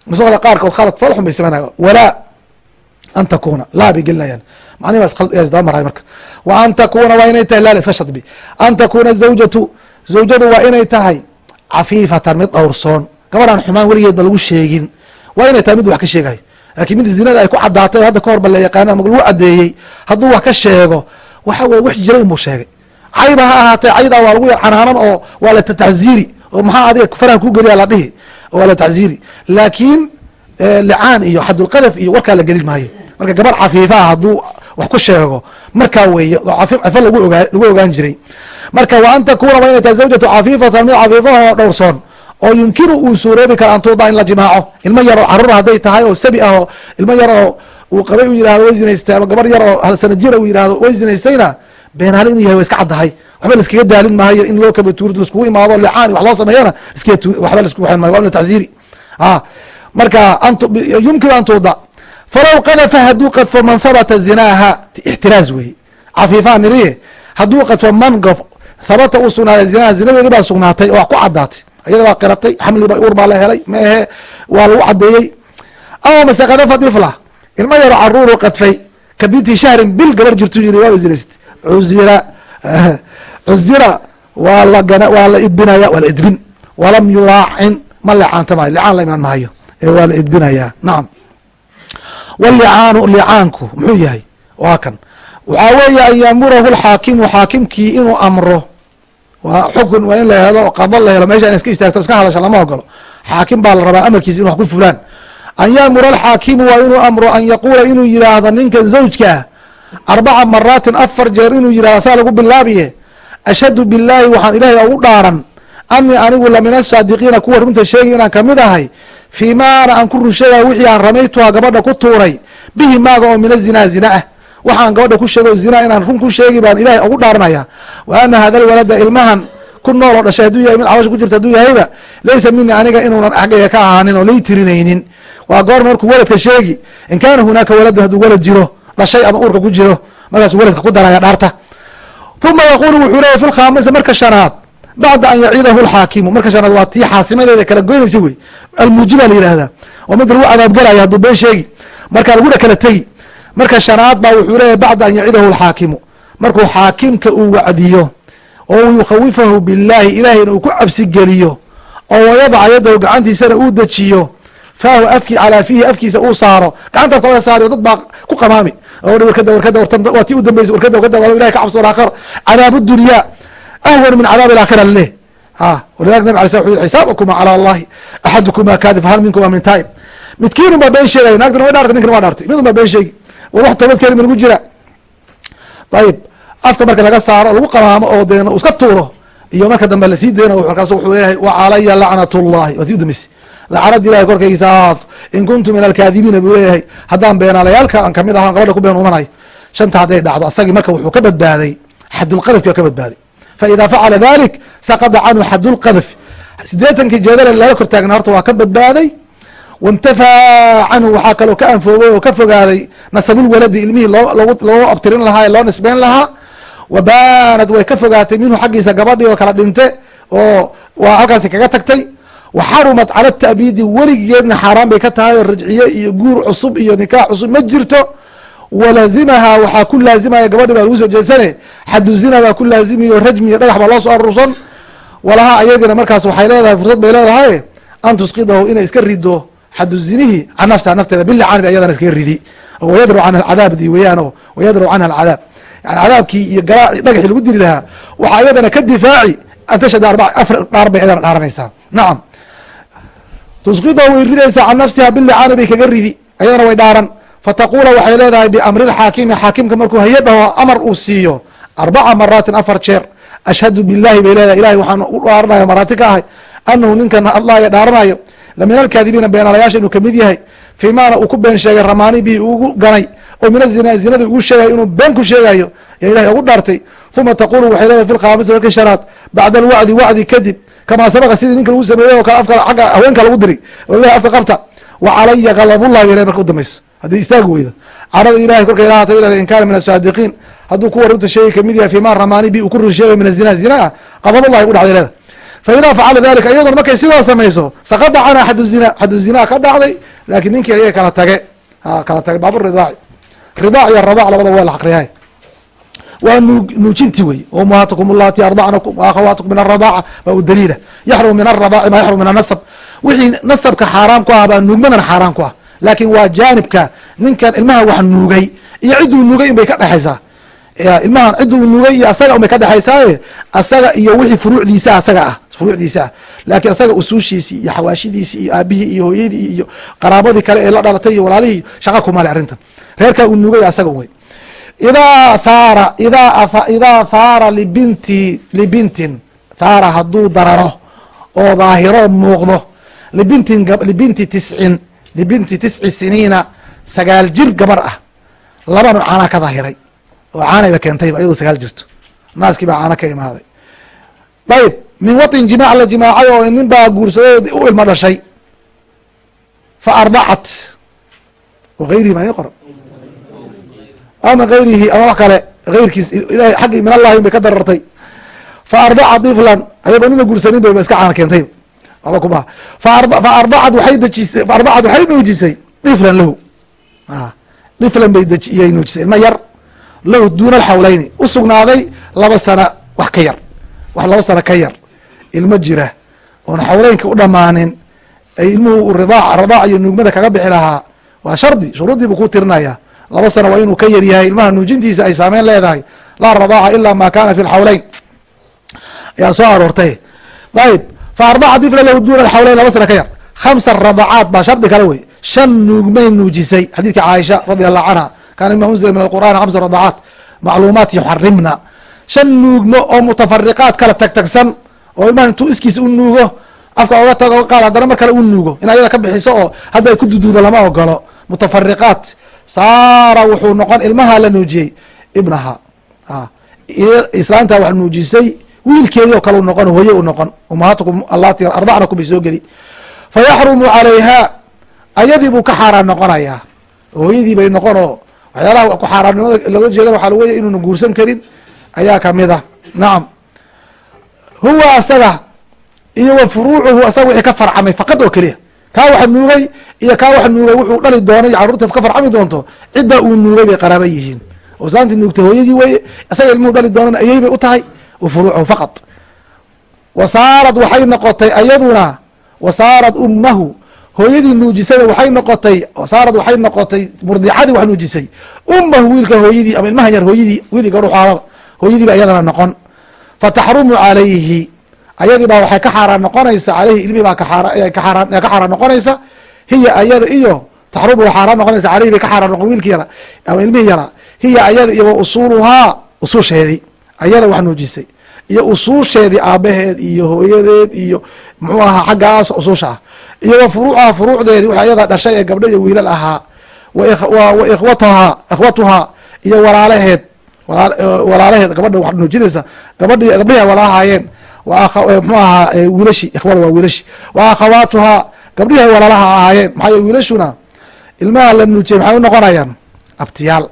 Masada qaarkood khalad foolxun bay sameynaya walaa an takuna laa bay gelinayaan macnihi isdaba maray marka. Wa an takuna waa inay tahay laal iska shadbi. An takuna zawjatu zawjadu waa inay tahay cafiifatan mid dhowrsoon gabadhaan xumaan weligeed ba lagu sheegin. Waa inay tahay mid wax ka sheegayo laakiin mid zinada ay ku cadaatay hadda kahor ba la yaqaana lagu cadeeyey hadduu wax ka sheego waxa weye wax jiray inbuu sheegay cayba ha ahaatee caydaa waa lagu yar canaanan oo waa la tacziiri oo maxaa adiga faraha ku geliya la dhihi waa la tacziiri laakiin licaan iyo xadulqadaf iyo warkaa la gelin maayo. Marka gabar cafiifa ah hadduu wax ku sheego markaa weeye cafo lagu ogaa lagu ogaan jiray. Marka wa an takuna waa inay tahay zawjatu cafiifatan mid cafiifaha oo dhowrsoon oo yumkinu uu suuroobi kara an tuuda in la jimaaco. Ilmo yaroo carruur hadday tahay oo sabi ah oo ilmo yaroo uu qabay u yihahdo way zinaystay ama gabar yar oo hal sana jira uu yihahdo way zinaystayna beenaale inuu yahay wa iska caddahay. Waxba laiskaga daalin maayo in loo kaba tuur laiskugu imaado licaan wax loo sameeyana waxba la isku waxan maayo waa la tacziiri a marka yumkinu an tuuda falow qadafa hadduu qadfo man habata zinaaha. Ixtiraaz weeye. Cafiifaa niriye hadduu qadfo man gof habata u sugnaaday zinaha zinadeedii baa sugnaatay oo wax ku caddaatay. Iyada baa qiratay xamliba uur baa la helay ma ahe waa lagu cadeeyey ama mase qadafa difla ilmo yaro caruuru qadfay. Ka binti shahrin bil gabar jirtu yiri waa zinaysat uzira cuzira waa waa la idbinaya waa la idbin. Walam yulaacin ma lecaanta maayo lecaan la imaan maayo. Ee waa la idbinaya nacam walicaanu licaanku muxuu yahay? Waa kan. Waxaa weeye an yamurahu lxaakimu xaakimkii inuu amro. Waa xukun waa in la helo qado la helo meesha iska istaagto iska hadasha lama ogolo xaakim baa la rabaa amarkiisa inu wax ku fulaan. An yamura alxaakimu waa inuu amro an yaquula inuu yidhaahdo ninkan zawjkaa arbaca maraatin afar jeer inuu yihahdo saa lagu bilaabiye ashhadu billaahi waxaan ilaahay ugu dhaaran. Anii anigu la min asaadiqiina kuwa runta sheegay inaan ka mid ahay. Fii maana aan ku run sheegay wixii aan ramaytuha gabadha ku tuuray. Bihi maaga oo min azinaa zina ah. Waxaan gabadha ku sheego zina inaan run ku sheegi baan ilahay ugu dhaaranaya. Wa ana hada lwalada ilmahan ku nool oo dhashay haduu yahay mid caloosha ku jirta haduu yahayba laysa mini aniga inuunan xaggayga ka ahaanin oo lay tirinaynin. Waa goor markuu waladka sheegi in kaana hunaaka waladun hadduu walad jiro dhashay ama uurka ku jiro markaasuu waladka ku daraya dhaarta. Uma yaqulu wuxuu leeyahy fi lkhaamisa marka shanaad bacda an yacidahu lxaakimu marka shanaad waa tii xaasimadeeda kala goynaysa wey. Almuujiba la yihahdaa oo mid lagu cadaabgalaya hadduu been sheegi. Markaa laguna kala tegi. Marka shanaad baa wuxuu leeyahy bacda an yacidahu lxaakimu markuu xaakimka uu wacdiyo oo yukhawifahu billahi ilahayna uu ku cabsi geliyo oo wayadaca yadahu gacantiisana uu dejiyo faahu afki calaa fiihi afkiisa uu saaro. Gacantaad kaga saariyo dad baa ku qamaami warkada warkada waa ti u dambeysay warkada ilahay ka deena iyo marka dambe la sii deyna markaas wuxuu leeyahay wa calaya lacnat llahi waa ti u dambeysay lacanad ilahay korkaygiisa ahaato in kuntu min alkaadibiina buu leeyahay. Haddaan beenaalayaalka aan ka mid ahaan gabadha ku been umanayo shanta hadday dhacdo asagii marka wuxuu ka badbaaday xadulqadafki ka badbaaday. Faida facala dalik saqada canhu xadulqadaf sideetankii jeedale laga kortaagna horta waa ka badbaaday. Waintafaa canhu waxaa kaloo ka anfoogay oo ka fogaaday nasabulwaladi ilmihii loo abtirin lahaa ee loo nisbeyn lahaa. Wa baanad way ka fogaatay minhu xaggiisa gabadhii oo kala dhinte oo waa halkaasi kaga tagtay wa xarumat cala ta'biidi weligeedna xaaraan bay ka tahay oo rajciye iyo guur cusub iyo nikaax cusub ma jirto. Walazimahaa waxaa ku laazimaya gabadhi baa lagu soo jeedsane xadu zina baa ku laazimiyo rajmi iyo dhagax baa loo soo aruursan walahaa ayadina markaas waxay leedahay fursad bay leedahay an tusqidahu inay iska rido xadu zinihi can nafsiha nafteeda. Bilicaani ba iyadana iskaga ridi. Wayadru canha alcadaab di weeyaan o wayadru canha alcadaab. Yani cadaabkii iyo garaaci dhagaxii lagu diri lahaa waxaa iyadana ka difaaci an tashhada arba afar dhaar bay iyadana dhaaranaysaa. Nacam tusqidahu way ridaysaa can nafsiha bilicaani bay kaga ridi ayadana way dhaaran. Fataqula waxay leedahay biamri lxaakimi xaakimka markuu hayadaho amar uu siiyo arbaca maraatin afar jeer. Ashhadu billahi bay leedahay ilahay waxaan u dhaaranayo maraati ka ahay anahu ninkan allaaya dhaaranayo la min alkaadibiina beenaalayaasha inuu ka mid yahay fii maana uu ku been sheegay ramaani bihi ugu ganay oo min azina zinada ugu sheegayo inuu been ku sheegayo yaa ilahay ugu dhaartay uma taqulu waxay leedahay fi lkhaamisa markii shanaad bacda alwacdi wacdi kadib kamaa sabaqa sidii ninka lagu sameeyey oo kale afka agga haweenka lagu diri oo ilahay afka qabta wa calaya gadabullahi bay leedahay marka udambayso haddii istaagi weydo carada ilahay korkayda haata ilaa in kaana min asaadiqiin hadduu kuwa runta sheegi ka mid yahay fima ramaani bi uu ku run sheegayo min azina zina ah qadabullahi u dhacday leeda fa idaa facala dalika iyaduna markay sidaa samayso saqada canha xadu zina xadu zinaa ka dhacday laakiin ninkii ayaga kala tage kala tage baabu ridaaci ridaac iyo radaac labada waa la aqriyahay waa nuujinti wey umahatukum allati ardacnakum waakhawaatukum min aradaaca waa u daliila. Yaxrumu min aradaaci ma yaxrumu min anasab wixii nasabka xaaraam ku ah baa nuugmadana xaaraam ku ah. Laakiin waa jaanibka ninkan ilmaha wax nuugay iyo cidduu nuugay unbay ka dhexaysaa ilmahan cidduu nuugay iyo asaga unbay ka dhexaysaaye asaga iyo wixii furuucdiisa asaga ah furuucdiisa ah. Laakiin asaga usuushiisii iyo xawaashidiisii iyo aabihii iyo hooyadii iyo qaraabadii kale ee la dhalatay iyo walaalihii shaqa kumale arrintan. Reerkaa uu nuugay asaga wey idaa thaara idaa thaara libinti libintin thaara hadduu dararo oo daahiro muuqdo libintin libinti tiscin libinti tisci siniina sagaal jir gabar ah labanu caanaa ka daahiray oo caanayba keentayba iyadoo sagaal jirto naaskii baa caana ka imaaday ayib min watin jimaac la jimaacay oo nin baa guursaday u ilmo dhashay fa ardacat wagayrihi maa qoran ama gayrihi ama wax kale ayrkiis ilahay xaggii min allahi bay ka darartay. Fa ardacat iflan ayadoo nina guursanin bayba iska caana keentay. Waba kuma fa ardacad waay dejisay fa ardacad waxay nuujisay iflan lahu. Iflan bay iyay nuujisay. Ilma yar lahu duuna alxawleyni u sugnaaday laba sana wax ka yar. Wax laba sana ka yar. Ilmo jira oon xawleynka u dhamaanin ay ilmuhu ridaac iyo nuugmada kaga bixi lahaa. Waa shardi shuruuddii buu ku tirinaya laba sano waa inuu ka yaryahay ilmaha nuujintiisa ay saameyn leedahay. Laa radaaca ila ma kana fi lxawleyn ayaa soo aroortay. Ayib fa ardaca difla lahu duna alxawleyn laba sana ka yar. Khamsa radacaat baa shardi kale wey. Shan nuugmay nuujisay xadiidka caaisha radi allahu canha. Kana mima unzila min alqur'an khamsa radacaat macluumaat yuxarimna. Shan nuugmo oo mutafariqaad kala tagtagsan oo ilmaha intuu iskiisa u nuugo afka oga tago qaad haddana mar kale u nuugo in ayada ka bixiso oo hadda ay ku duduudo lama ogolo mutafariqaat saara wuxuu noqon ilmaha la nuujiyey ibnaha. Islaanta wax nuujisay wiilkeedii oo kale noqon hooye u noqon. Umahaatkum allati ardacnakum bay soo geli. Fa yaxrumu calayha ayadii buu ka xaaraan noqonayaa hooyadii bay noqon oo waxyaalaha ku xaaraannimada loga jeeda waxaa lagu inuuna guursan karin ayaa ka mid a nacam huwa asaga iyo wa furuucuhu asaga wixii ka farcamay faqad oo keliya kaa wax nuugay iyo kaa wax nuugay wuxuu dhali doonay carruurta ka farcami doonto cidda uu nuugay bay qaraaba yihiin. Oo islaantii nuugtay hooyadii weye isaga ilmuhu dhali doonana ayey bay u tahay wa furuucuhu saarad waxay noqotay ayaduna wa saarad ummahu hooyadii nuujisada waxay noqotay saarad waxay noqotay murdicadii wax nuujisay. Ummahu wiilka hooyadii ama ilmaha yar hooyadii wiilii garuxaadaba hooyadii ba iyadana noqon. Fataxrumu calayhi ayadii baa waxay ka xaaraan noqonaysa aleyhi ilmihii baa ka xaaraan noqonaysa hiya ayada iyo taxrumu waa xaaraan noqonaysa aleyhi bay ka xaaraan noqon wiilki yara ama ilmihii yara hiya ayada iyo wa usuuluhaa usuusheedii ayada wax nuujisay iyo usuusheedii aabaheed iyo hooyadeed iyo muxuu ahaa xaggaas usuusha ah iyo wa furuucaha furuucdeedii waxa ayada dhashay ee gabdho iyo wiilal ahaa wa ikhwatahaa ikhwatuhaa iyo walaalaheed walaalaheed gabadha wax nuujinaysa gabadhi gabdhihi walaalahaayeen mxuu ahaa wiilashi ikhwada waa wiilashi wa akhawaatuhaa walaalaha ahaayeen maxaa wiilashuna ilmaha la nuujiyay maxay u noqonayaan? Abtiyaal.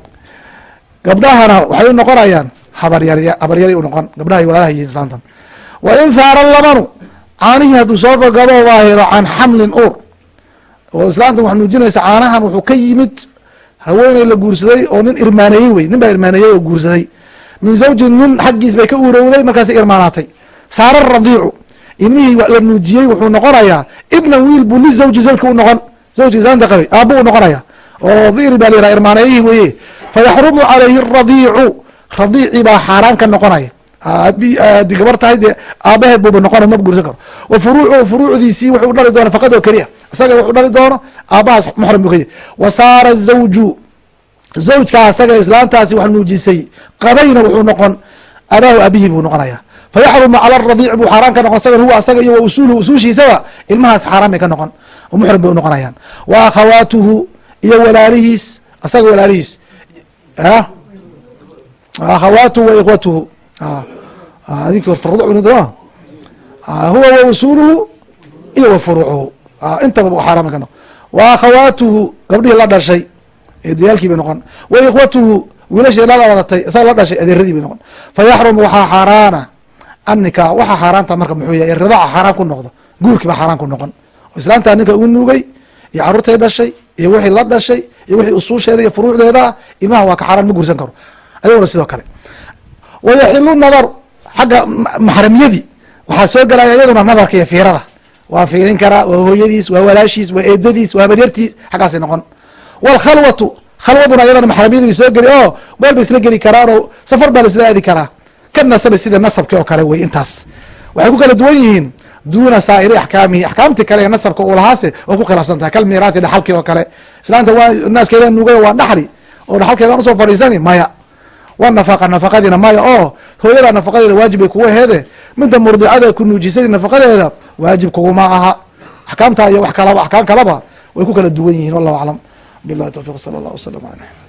Gabdhahana waxay u noqonayaan? Habaryar habaryari u noqon. Gabdhaha ay walaalaha yihiin islaantan wa in haara lamanu caanihii hadduu soo fogado waahiro can xamlin ur oo islaantan wax nuujinaysa caanahan wuxuu ka yimid haweeney la guursaday oo nin irmaaneeyey wey nin baa irmaaneeyey oo guursaday. Min zawjin nin xaggiis bay ka urowday markaasay irmaanaatay saara radiicu. Ilmihii la nuujiyey wuxuu noqonayaa ibnan wiil buu lizawji zawjka u noqon. Zawjka islaanta qabay aabbu u noqonaya oo diri baa la yiraha irmaaneeyihii weye fayaxrumu calayhi radiicu. Radiicii baa xaaraan ka noqonaya. Adi gabar tahay dee aabaheed buuba noqonay ma guursan karo. Wa furuucu furuucdiisii wuxuu dhali doona faqad keliya. Isaga wuxuu dhali doono aabahaas muxram buu yahy wa saara zawju. Zawjkaa asaga islaantaasi wax nuujisay qabayna wuxuu noqon abaahu abihi buu noqonaya fayaxrumu cala radiic buu xaaraan ka noqon isaga huwa asaga iyo wa usuushiisaba ilmahaas xaaraan bay ka noqon oo muxram bay unoqonayaan wa akhawaatuhu iyo walaalihiis asaga walaalihiis akhawaatuhu wa ikhwatuhu huwa wa iyo wa intaba xaaraan bay ka noqon wa akhawaatuhu gabdhihii la dhashay eedayaalkii bay noqon wa ikhwatuhu wiilashii la dhalatay isaga la dhashay adeeradii bay noqon fayaxrumu waxaa xaaraana annikaax waxaa xaaraanta marka muxuu yahay ridaaca xaaraan ku noqdo guurkii baa xaaraan ku noqon. Oo islaantaa ninka u nuugay iyo carruurtay dhashay iyo wixii la dhashay iyo wixii usuusheeda iyo furuucdeeda ah ilmaha waa ka xaaraan ma guursan karo. Ayaguna sidoo kale. Wayaxilu nadar xagga maxramiyadii waxaa soo gelaya iyaduna nadarka iyo fiirada. Waa fiirin karaa waa hooyadiis waa walaashiis waa eedadiis waa baryartiis xaggaasay noqon. Waalkhalwatu khalwaduna iyadana maxramiyadii soo geli oo meel bay isla geli karaan safar baa la aadi karaa ka sida nasabki oo kale wey intaas. Waxay ku kala duwan yihiin duuna saa'iri axkaamihi axkaamtii kale ee nasabka uu lahaase oo ku khilaafsan tahay kal miiraati dhaxalkii oo kale. Islaanta naaskeeda nuugay waa dhaxli oo dhaxalkeedan u soo fadhiisani maya. Wa nafaqa nafaqadiina maya. Oo hooyada nafaqadeeda waajib bay kugu aheede midda murdicada ku nuujisay nafaqadeeda waajib kuguma aha. Axkaamta iyo wax kalaba axkaam kalaba way ku kala duwan yihiin wallahu aclam. Billahi tawfiq sala allah wasalam aleyh